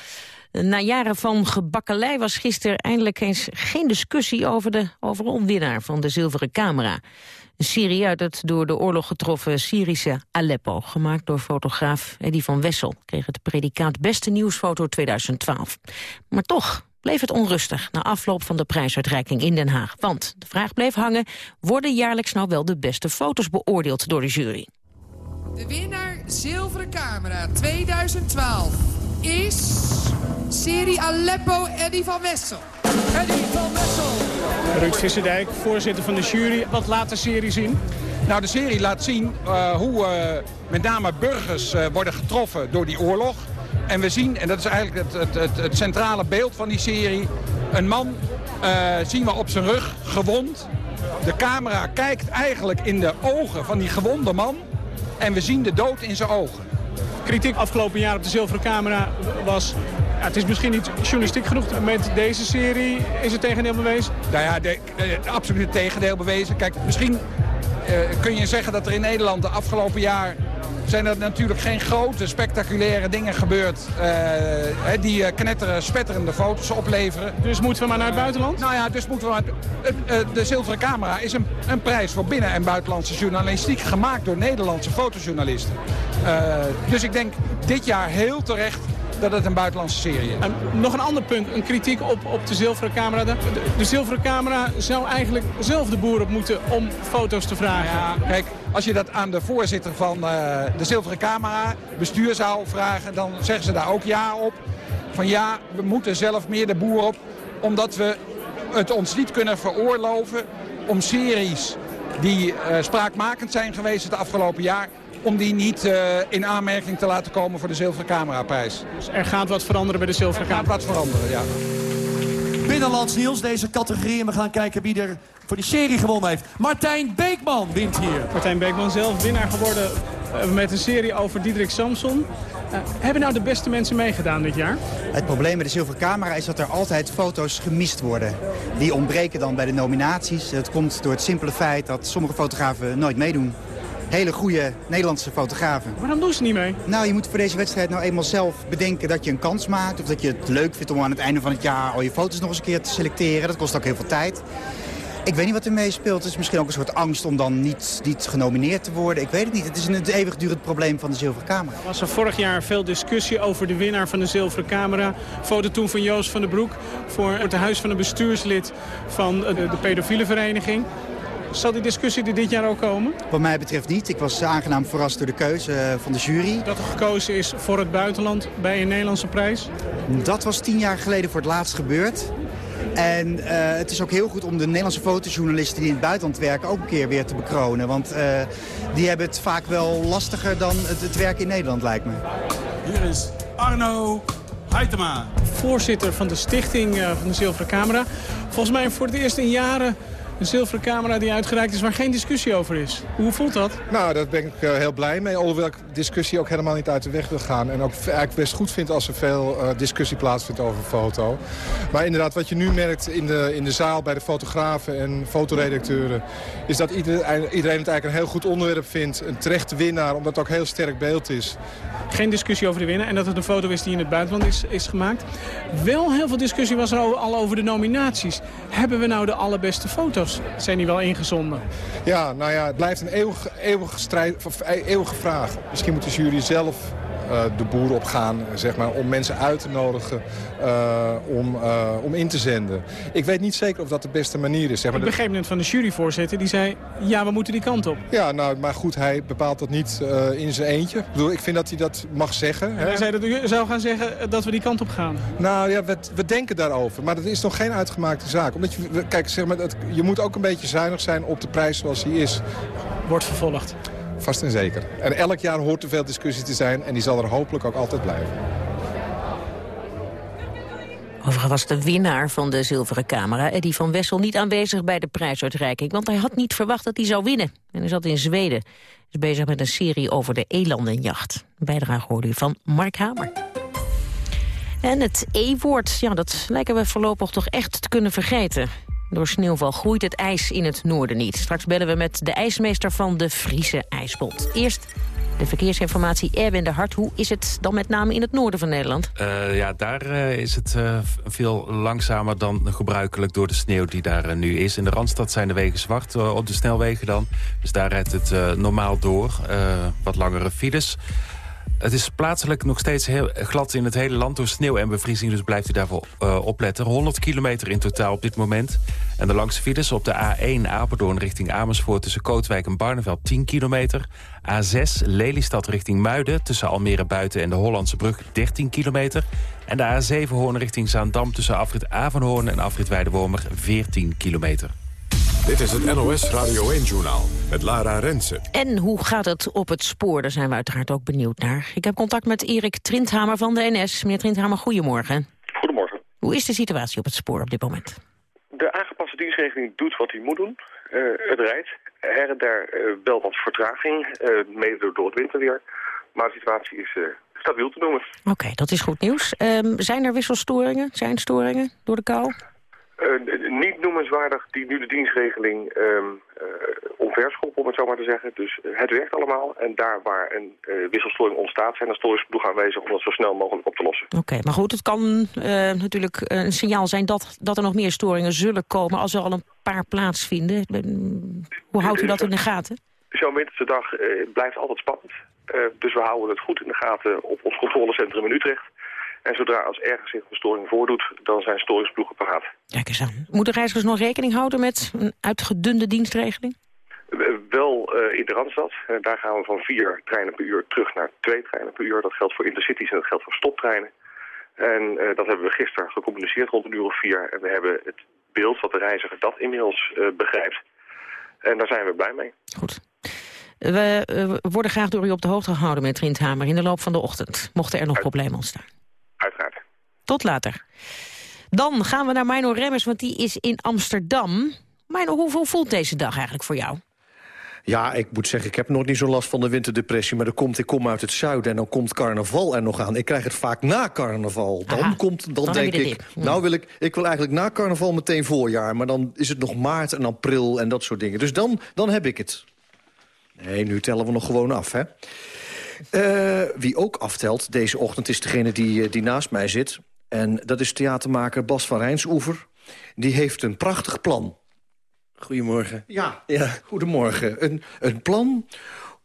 Na jaren van gebakkelei was gisteren eindelijk eens geen discussie over de overal winnaar van de zilveren camera. Een serie uit het door de oorlog getroffen Syrische Aleppo, gemaakt door fotograaf Eddy van Wessel, kreeg het predicaat Beste Nieuwsfoto 2012. Maar toch bleef het onrustig na afloop van de prijsuitreiking in Den Haag. Want de vraag bleef hangen, worden jaarlijks nou wel de beste foto's beoordeeld door de jury? De winnaar Zilveren Camera 2012 is... Serie Aleppo Eddy van Wessel. Eddy van Wessel. Ruud Visserdijk, voorzitter van de jury. Wat laat de serie zien? Nou, de serie laat zien uh, hoe uh, met name burgers uh, worden getroffen door die oorlog. En we zien, en dat is eigenlijk het, het, het, het centrale beeld van die serie... een man zien we op zijn rug, gewond. De camera kijkt eigenlijk in de ogen van die gewonde man... en we zien de dood in zijn ogen. Kritiek afgelopen jaar op de zilveren camera was... Ja, het is misschien niet journalistiek genoeg. Met deze serie is het tegendeel bewezen? Nou ja, de, absoluut het tegendeel bewezen. Kijk, misschien uh, kun je zeggen dat er in Nederland de afgelopen jaar... zijn er natuurlijk geen grote, spectaculaire dingen gebeurd... Uh, die knetteren, spetterende foto's opleveren. Dus moeten we maar naar het buitenland? Nou ja, dus moeten we maar... de zilveren camera is een, een prijs voor binnen- en buitenlandse journalistiek... gemaakt door Nederlandse fotojournalisten. dus ik denk dit jaar heel terecht dat het een buitenlandse serie is. En nog een ander punt, een kritiek op, op de zilveren camera. De, zilveren camera zou eigenlijk zelf de boer op moeten om foto's te vragen. Ja, kijk, als je dat aan de voorzitter van uh, de zilveren camera, bestuur zou vragen... dan zeggen ze daar ook ja op. Van ja, we moeten zelf meer de boer op. Omdat we het ons niet kunnen veroorloven om series die uh, spraakmakend zijn geweest het afgelopen jaar om die niet uh, in aanmerking te laten komen voor de Zilveren Cameraprijs. Dus er gaat wat veranderen bij de Zilveren Camera? Er gaat wat veranderen, ja. Binnenlands Niels, deze categorie. En we gaan kijken wie er voor die serie gewonnen heeft. Martijn Beekman wint hier. Martijn Beekman zelf winnaar geworden uh, met een serie over Diederik Samson. Uh, hebben nou de beste mensen meegedaan dit jaar? Het probleem met de Zilveren Camera is dat er altijd foto's gemist worden. Die ontbreken dan bij de nominaties. Het komt door het simpele feit dat sommige fotografen nooit meedoen hele goede Nederlandse fotografen. Waarom doen ze niet mee? Nou, je moet voor deze wedstrijd nou eenmaal zelf bedenken dat je een kans maakt. Of dat je het leuk vindt om aan het einde van het jaar al je foto's nog eens een keer te selecteren. Dat kost ook heel veel tijd. Ik weet niet wat er meespeelt. Het is misschien ook een soort angst om dan niet, niet genomineerd te worden. Ik weet het niet. Het is een eeuwigdurend probleem van de Zilveren Camera. Er was er vorig jaar veel discussie over de winnaar van de Zilveren Camera. Foto toen van Joost van den Broek voor het huis van een bestuurslid van de, de pedofiele vereniging. Zal die discussie er dit jaar ook komen? Wat mij betreft niet. Ik was aangenaam verrast door de keuze van de jury. Dat er gekozen is voor het buitenland bij een Nederlandse prijs? Dat was tien jaar geleden voor het laatst gebeurd. En uh, het is ook heel goed om de Nederlandse fotojournalisten die in het buitenland werken ook een keer weer te bekronen. Want uh, die hebben het vaak wel lastiger dan het, het werk in Nederland, lijkt me. Hier is Arno Heitema. Voorzitter van de stichting uh, van de Zilveren Camera. Volgens mij voor het eerst in jaren een zilveren camera die uitgereikt is waar geen discussie over is. Hoe voelt dat? Nou, daar ben ik uh, heel blij mee. Alhoewel ik discussie ook helemaal niet uit de weg wil gaan. En ook eigenlijk best goed vind als er veel uh, discussie plaatsvindt over een foto. Maar inderdaad, wat je nu merkt in de, in de zaal bij de fotografen en fotoredacteuren... is dat iedereen, iedereen het eigenlijk een heel goed onderwerp vindt. Een terechte winnaar, omdat het ook heel sterk beeld is. Geen discussie over de winnaar en dat het een foto is die in het buitenland is, is gemaakt. Wel heel veel discussie was er al over de nominaties. Hebben we nou de allerbeste Zijn die wel ingezonden? Ja, nou ja, het blijft een eeuwige, strijd, of eeuwige vraag. Misschien moet de jury zelf de boer op gaan zeg maar, om mensen uit te nodigen uh, om, uh, om in te zenden. Ik weet niet zeker of dat de beste manier is. Zeg maar. Ik begreep net van de juryvoorzitter, die zei... ja, we moeten die kant op. Ja, nou, maar goed, hij bepaalt dat niet in zijn eentje. Ik, bedoel, ik vind dat hij dat mag zeggen. Hij zei dat u zou gaan zeggen dat we die kant op gaan. Nou ja, we, we denken daarover. Maar dat is nog geen uitgemaakte zaak. Omdat je, kijk, zeg maar, het, je moet ook een beetje zuinig zijn op de prijs zoals die is. Wordt vervolgd. Vast en zeker. En elk jaar hoort er veel discussie te zijn en die zal er hopelijk ook altijd blijven. Overigens was de winnaar van de Zilveren Camera, Eddie van Wessel, niet aanwezig bij de prijsuitreiking. Want hij had niet verwacht dat hij zou winnen. En hij zat in Zweden. Is bezig met een serie over de elandenjacht. Een bijdrage hoorde u van Mark Hamer. En het E-woord, ja, dat lijken we voorlopig toch echt te kunnen vergeten. Door sneeuwval groeit het ijs in het noorden niet. Straks bellen we met de ijsmeester van de Friese IJsbond. Eerst de verkeersinformatie Erwin de Hart. Hoe is het dan met name in het noorden van Nederland? Uh, ja, daar uh, is het uh, veel langzamer dan gebruikelijk door de sneeuw die daar nu is. In de Randstad zijn de wegen zwart, op de snelwegen dan. Dus daar rijdt het normaal door. wat langere files. Het is plaatselijk nog steeds heel glad in het hele land door sneeuw en bevriezing. Dus blijft u daarvoor uh, opletten. 100 kilometer in totaal op dit moment. En de langste files op de A1 Apeldoorn richting Amersfoort... tussen Kootwijk en Barneveld 10 kilometer. A6 Lelystad richting Muiden tussen Almere Buiten en de Hollandse Brug 13 kilometer. En de A7 Hoorn richting Zaandam tussen afrit Avenhoorn en afrit Weidewormer 14 kilometer. Dit is het NOS Radio 1-journaal met Lara Rensen. En hoe gaat het op het spoor? Daar zijn we uiteraard ook benieuwd naar. Ik heb contact met Erik Trindhamer van de NS. Meneer Trindhamer, goedemorgen. Goedemorgen. Hoe is de situatie op het spoor op dit moment? De aangepaste dienstregeling doet wat hij moet doen. Uh, het rijdt. Her en daar uh, wel wat vertraging, uh, mede door het winterweer. Maar de situatie is stabiel te noemen. Oké, dat is goed nieuws. Um, zijn er wisselstoringen? Zijn storingen door de kou? Uh, niet noemenswaardig die nu de dienstregeling um, uh, omverschoppen, om het zo maar te zeggen. Dus het werkt allemaal. En daar waar een wisselstoring ontstaat, zijn er storingsploegen aanwezig om dat zo snel mogelijk op te lossen. Oké, maar goed, het kan natuurlijk een signaal zijn dat, dat er nog meer storingen zullen komen als er al een paar plaatsvinden. Hoe houdt u dat in de gaten? Zo'n winterse dag blijft altijd spannend. dus we houden het goed in de gaten op ons controlecentrum in Utrecht. En zodra als ergens zich een storing voordoet, dan zijn storingsploegen paraat. Kijk eens aan. Moeten reizigers nog rekening houden met een uitgedunde dienstregeling? Wel uh, in de Randstad. Uh, daar gaan we van vier treinen per uur terug naar twee treinen per uur. Dat geldt voor intercities en dat geldt voor stoptreinen. En uh, dat hebben we gisteren gecommuniceerd rond een uur of vier. En we hebben het beeld wat de reiziger dat inmiddels begrijpt. En daar zijn we blij mee. Goed. We worden graag door u op de hoogte gehouden met Rindhamer in de loop van de ochtend. Mochten er nog problemen ontstaan. Tot later. Dan gaan we naar Mino Remmers, want die is in Amsterdam. Mino, hoe voelt deze dag eigenlijk voor jou? Ja, ik moet zeggen, ik heb nog niet zo last van de winterdepressie... maar er komt, ik kom uit het zuiden en dan komt carnaval er nog aan. Ik krijg het vaak na carnaval. Dan komt, dan, denk ik, nou wil ik, ik wil eigenlijk na carnaval meteen voorjaar... maar dan is het nog maart en april en dat soort dingen. Dus dan, dan heb ik het. Nee, nu tellen we nog gewoon af, hè. Uh, wie ook aftelt deze ochtend is degene die, die naast mij zit. En dat is theatermaker Bas van Rijnsoever. Die heeft een prachtig plan. Goedemorgen. Ja, ja goedemorgen. Een, een plan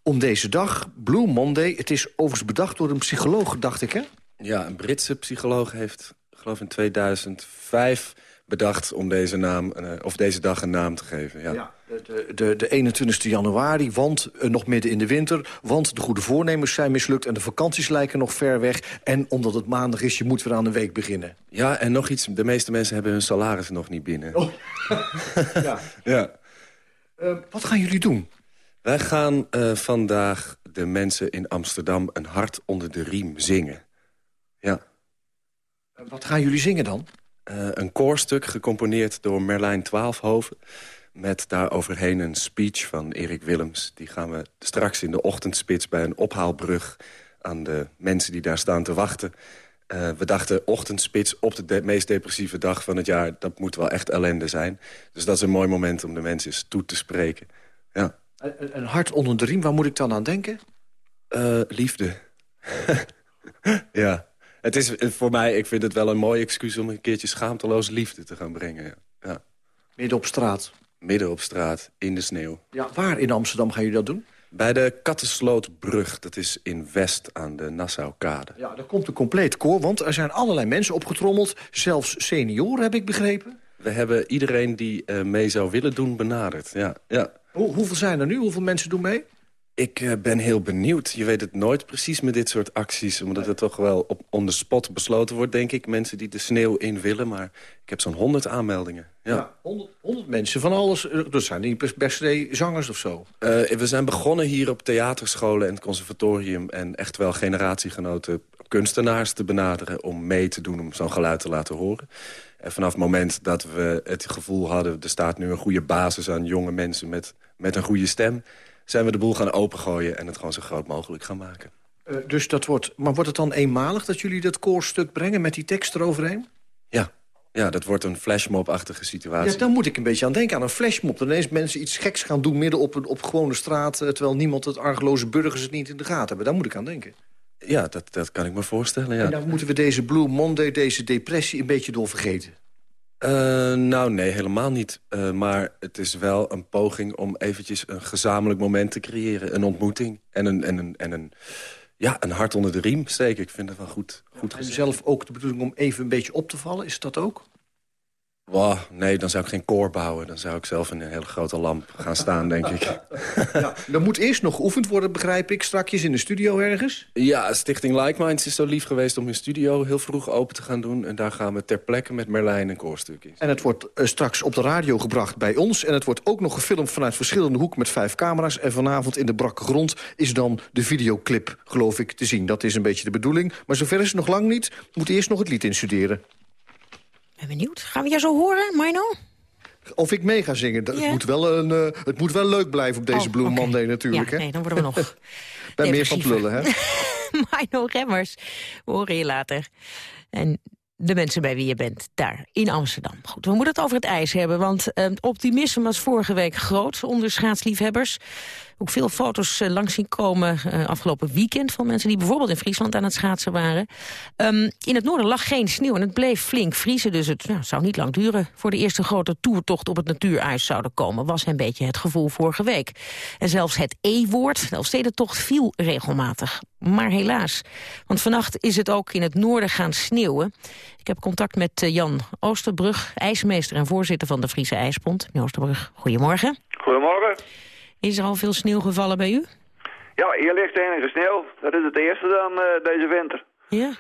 om deze dag, Blue Monday... het is overigens bedacht door een psycholoog, dacht ik, hè? Ja, een Britse psycholoog heeft, geloof in 2005 bedacht om deze, naam, uh, of deze dag een naam te geven. Ja. ja de, de, de 21 januari, want uh, nog midden in de winter... want de goede voornemens zijn mislukt en de vakanties lijken nog ver weg... en omdat het maandag is, je moet weer aan de week beginnen. Ja, en nog iets, de meeste mensen hebben hun salaris nog niet binnen. Oh. ja. ja. Uh, wat gaan jullie doen? Wij gaan vandaag de mensen in Amsterdam een hart onder de riem zingen. Ja. wat gaan jullie zingen dan? Uh, een koorstuk gecomponeerd door Merlijn Twaalfhoven... met daar overheen een speech van Erik Willems. Die gaan we straks in de ochtendspits bij een ophaalbrug... aan de mensen die daar staan te wachten. Uh, we dachten ochtendspits op de, de, meest depressieve dag van het jaar... dat moet wel echt ellende zijn. Dus dat is een mooi moment om de mensen eens toe te spreken. Ja. Een, een hart onder de riem, waar moet ik dan aan denken? Uh, liefde. ja. Het is voor mij, ik vind het wel een mooi excuus om een keertje schaamteloos liefde te gaan brengen. Ja. Midden op straat? Midden op straat, in de sneeuw. Ja, waar in Amsterdam gaan jullie dat doen? Bij de Kattenslootbrug, dat is in West aan de Nassaukade. Ja, daar komt een compleet koor, want er zijn allerlei mensen opgetrommeld. Zelfs senioren, heb ik begrepen. We hebben iedereen die uh, mee zou willen doen benaderd, ja. ja. Hoe, hoeveel zijn er nu? Hoeveel mensen doen mee? Ik uh, ben heel benieuwd. Je weet het nooit precies met dit soort acties. Omdat het toch wel op on the spot besloten wordt, denk ik. Mensen die de sneeuw in willen. Maar ik heb zo'n 100 aanmeldingen. Ja, ja 100, 100, mensen van alles. Dat zijn niet best zangers of zo. Uh, we zijn begonnen hier op theaterscholen en het conservatorium. En echt wel generatiegenoten kunstenaars te benaderen... om mee te doen, om zo'n geluid te laten horen. En vanaf het moment dat we het gevoel hadden... er staat nu een goede basis aan jonge mensen met, met een goede stem... zijn we de boel gaan opengooien en het gewoon zo groot mogelijk gaan maken. Uh, dus dat wordt, maar wordt het dan eenmalig dat jullie dat koorstuk brengen... met die tekst eroverheen? Ja, ja, dat wordt een flashmob-achtige situatie. Ja, daar moet ik een beetje aan denken, aan een flashmob. Dat ineens mensen iets geks gaan doen midden op, een, op gewone straat... Eh, terwijl niemand, het argeloze burgers het niet in de gaten hebben. Daar moet ik aan denken. Ja, dat, dat kan ik me voorstellen, ja. En dan moeten we deze Blue Monday, deze depressie... een beetje door vergeten. Uh, nou, nee, helemaal niet. Uh, maar het is wel een poging om eventjes een gezamenlijk moment te creëren. Een ontmoeting en een, en een, en een, ja, een hart onder de riem steken. Ik vind het wel goed, goed ja, En zelf ook de bedoeling om even een beetje op te vallen, is dat ook? Wow, nee, dan zou ik geen koor bouwen. Dan zou ik zelf in een hele grote lamp gaan staan, denk ik. Ja, dan moet eerst nog geoefend worden, begrijp ik, strakjes in de studio ergens? Ja, Stichting Like Minds is zo lief geweest om hun studio heel vroeg open te gaan doen. En daar gaan we ter plekke met Merlijn een koorstuk in. En het wordt uh, straks op de radio gebracht bij ons. En het wordt ook nog gefilmd vanuit verschillende hoeken met vijf camera's. En vanavond in de brakke grond is dan de videoclip, geloof ik, te zien. Dat is een beetje de bedoeling. Maar zover is het nog lang niet. We moeten eerst nog het lied instuderen ben benieuwd. Gaan we jou zo horen, Mino? Of ik mee ga zingen. Het, moet wel een, uh, het moet wel leuk blijven op deze oh, Blue okay. Monday natuurlijk. Ja, hè? nee, dan worden we nog... ben meer van het lullen, hè? Mino Remmers, we horen je later. En de mensen bij wie je bent, daar in Amsterdam. Goed, we moeten het over het ijs hebben, want uh, optimisme was vorige week groot onder schaatsliefhebbers ook veel foto's uh, langs zien komen uh, afgelopen weekend... van mensen die bijvoorbeeld in Friesland aan het schaatsen waren. Um, in het noorden lag geen sneeuw en het bleef flink vriezen... dus het nou, zou niet lang duren voor de eerste grote toertocht op het natuurijs zouden komen... was een beetje het gevoel vorige week. En zelfs het E-woord, de Elfstedentocht, viel regelmatig. Maar helaas, want vannacht is het ook in het noorden gaan sneeuwen. Ik heb contact met uh, Jan Oosterbrug, ijsmeester en voorzitter van de Friese IJsbond. Meneer Oosterbrug, goedemorgen. Goedemorgen. Is er al veel sneeuw gevallen bij u? Ja, hier ligt enige sneeuw. Dat is het eerste dan uh, deze winter. Ja,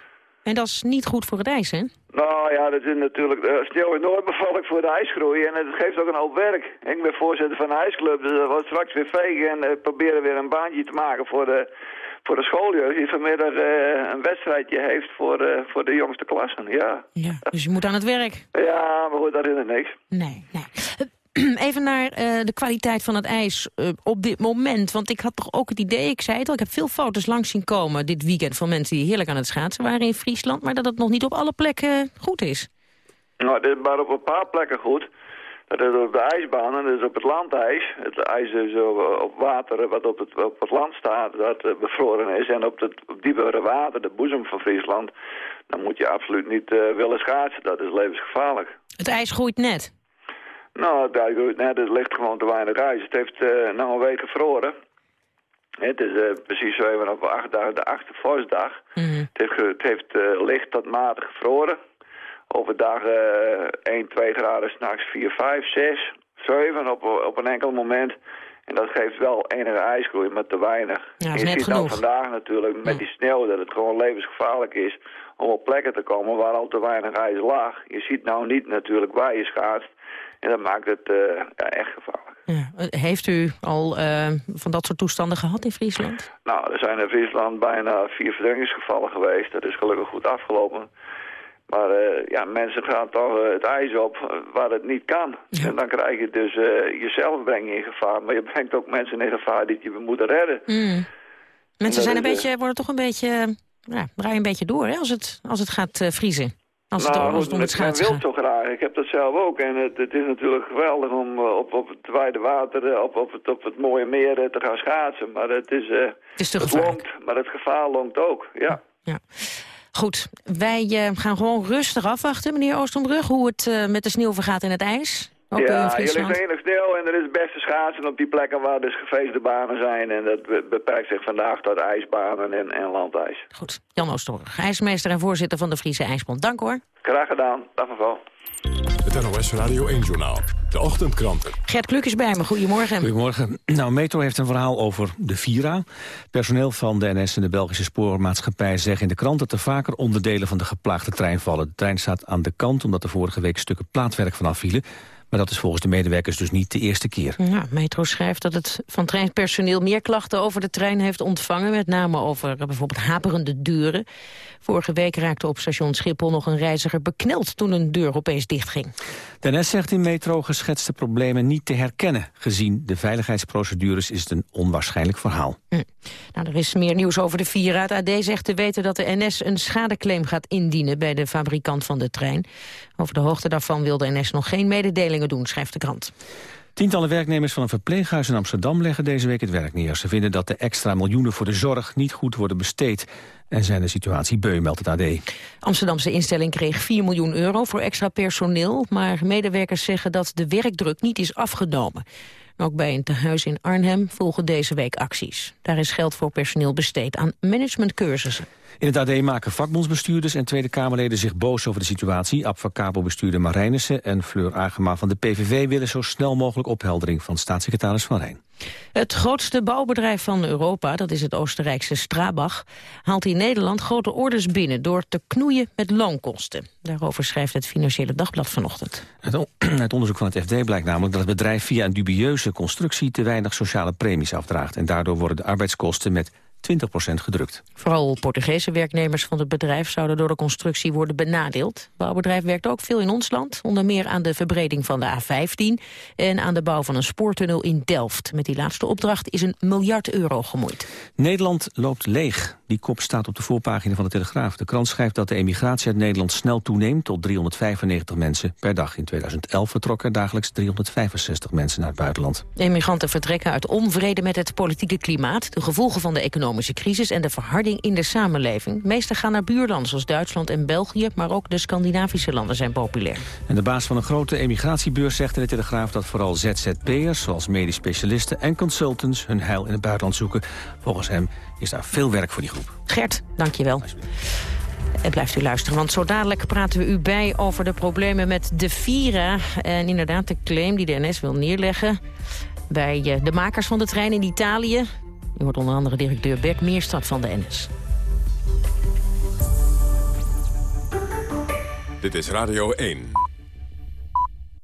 en dat is niet goed voor het ijs, hè? Nou ja, dat is natuurlijk, uh, sneeuw is nooit bevallig voor de ijsgroei en het geeft ook een hoop werk. Ik ben voorzitter van de ijsclub, dus dat wordt straks weer vegen en uh, proberen weer een baantje te maken voor de, voor de schooljeugd die vanmiddag uh, een wedstrijdje heeft voor, uh, voor de jongste klassen, ja. ja. Dus je moet aan het werk? Ja, maar goed, dat is er niks. Nee, nee. Even naar uh, de kwaliteit van het ijs uh, op dit moment. Want ik had toch ook het idee, ik zei het al... ik heb veel foto's langs zien komen dit weekend... van mensen die heerlijk aan het schaatsen waren in Friesland... maar dat het nog niet op alle plekken goed is. Nou, dit is maar op een paar plekken goed. Dat is op de ijsbaan en dat is op het landijs. Het ijs is op water wat op het, op het land staat, dat bevroren is. En op het op diepere water, de boezem van Friesland... dan moet je absoluut niet willen schaatsen. Dat is levensgevaarlijk. Het ijs groeit net? Nou, dat er ligt gewoon te weinig ijs. Het heeft uh, nou een week gevroren. Het is uh, precies zo even op acht dagen, de achtste vorstdag. Mm Het heeft, het heeft uh, licht tot matig gevroren. Overdag uh, 1, 2 graden, s'nachts 4, 5, 6, 7 op, op een enkel moment. En dat geeft wel enige ijsgroei, maar te weinig. Ja, je ziet genoeg. dan vandaag natuurlijk met die sneeuw dat het gewoon levensgevaarlijk is om op plekken te komen waar al te weinig ijs lag. Je ziet nou niet natuurlijk waar je schaatst. En dat maakt het ja, echt gevaarlijk. Ja. Heeft u al uh, van dat soort toestanden gehad in Friesland? Nou, er zijn in Friesland bijna vier verdrinkingsgevallen geweest. Dat is gelukkig goed afgelopen. Maar uh, ja, mensen gaan toch het ijs op waar het niet kan. Ja. En dan krijg je dus jezelf breng je in gevaar. Maar je brengt ook mensen in gevaar die je moeten redden. Mm. Mensen zijn een beetje, worden toch een beetje, ja, draaien een beetje door hè, als, het, als het gaat vriezen. Als het, nou, schaatsen wil zo graag. Ik heb dat zelf ook. En het, het is natuurlijk geweldig om uh, op, op het wijde water, uh, op, op, het, op het mooie meer uh, te gaan schaatsen. Maar het is, het is te het longt, maar het gevaar longt ook, ja. ja. Goed, wij gaan gewoon rustig afwachten, meneer Oostenbrug, hoe het met de sneeuw vergaat in het ijs. Ook ja, hier ligt enig sneeuw en er is het beste schaatsen op die plekken waar dus gefeesde banen zijn. En dat beperkt zich vandaag tot ijsbanen en, en landijs. Goed, Jan Oosterbrug, ijsmeester en voorzitter van de Friese IJsbond. Dank hoor. Graag gedaan, dag mevrouw. Het Het NOS Radio 1-journaal. De ochtendkranten. Gert Kluk is bij me. Goedemorgen. Goedemorgen. Nou, Metro heeft een verhaal over de Vira. Personeel van de NS en de Belgische spoormaatschappij zeggen in de krant... dat er vaker onderdelen van de geplaagde trein vallen. De trein staat aan de kant omdat er vorige week stukken plaatwerk vanaf vielen. Maar dat is volgens de medewerkers dus niet de eerste keer. Ja, Metro schrijft dat het van treinpersoneel meer klachten over de trein heeft ontvangen. Met name over bijvoorbeeld haperende deuren. Vorige week raakte op station Schiphol nog een reiziger bekneld toen een deur opeens dichtging. De NS zegt in Metro geschetste problemen niet te herkennen. Gezien de veiligheidsprocedures is het een onwaarschijnlijk verhaal. Hm. Nou, er is meer nieuws over de Vira. Het AD zegt te weten dat de NS een schadeclaim gaat indienen bij de fabrikant van de trein. Over de hoogte daarvan wil de NS nog geen mededelingen doen, schrijft de krant. Tientallen werknemers van een verpleeghuis in Amsterdam leggen deze week het werk neer. Ze vinden dat de extra miljoenen voor de zorg niet goed worden besteed en zijn de situatie beu, meldt het AD. Amsterdamse instelling kreeg 4 miljoen euro voor extra personeel... maar medewerkers zeggen dat de werkdruk niet is afgenomen. Ook bij een tehuis in Arnhem volgen deze week acties. Daar is geld voor personeel besteed aan managementcursussen. In het AD maken vakbondsbestuurders en Tweede Kamerleden zich boos over de situatie. Abfacabo-bestuurder Marijnissen en Fleur Agema van de PVV... willen zo snel mogelijk opheldering van staatssecretaris Van Rijn. Het grootste bouwbedrijf van Europa, dat is het Oostenrijkse Strabag... haalt in Nederland grote orders binnen door te knoeien met loonkosten. Daarover schrijft het Financiële Dagblad vanochtend. Het, onderzoek van het FD blijkt namelijk dat het bedrijf via een dubieuze constructie... te weinig sociale premies afdraagt. En daardoor worden de arbeidskosten met 20% gedrukt. Vooral Portugese werknemers van het bedrijf zouden door de constructie worden benadeeld. Het bouwbedrijf werkt ook veel in ons land, onder meer aan de verbreding van de A15 en aan de bouw van een spoortunnel in Delft. Met die laatste opdracht is een miljard euro gemoeid. Nederland loopt leeg. Die kop staat op de voorpagina van de Telegraaf. De krant schrijft dat de emigratie uit Nederland snel toeneemt tot 395 mensen per dag. In 2011 vertrokken dagelijks 365 mensen naar het buitenland. Emigranten vertrekken uit onvrede met het politieke klimaat, de gevolgen van de economische crisis en de verharding in de samenleving. De meeste gaan naar buurlanden zoals Duitsland en België, maar ook de Scandinavische landen zijn populair. En de baas van een grote emigratiebeurs zegt in de Telegraaf dat vooral ZZP'ers, zoals medisch specialisten en consultants, hun heil in het buitenland zoeken. Volgens hem is daar veel werk voor die groep. Gert, dankjewel. En blijft u luisteren, want zo dadelijk praten we u bij over de problemen met de Vira. En inderdaad de claim die de NS wil neerleggen bij eh, de makers van de trein in Italië. U hoort onder andere directeur Bert Meerstad van de NS. Dit is Radio 1.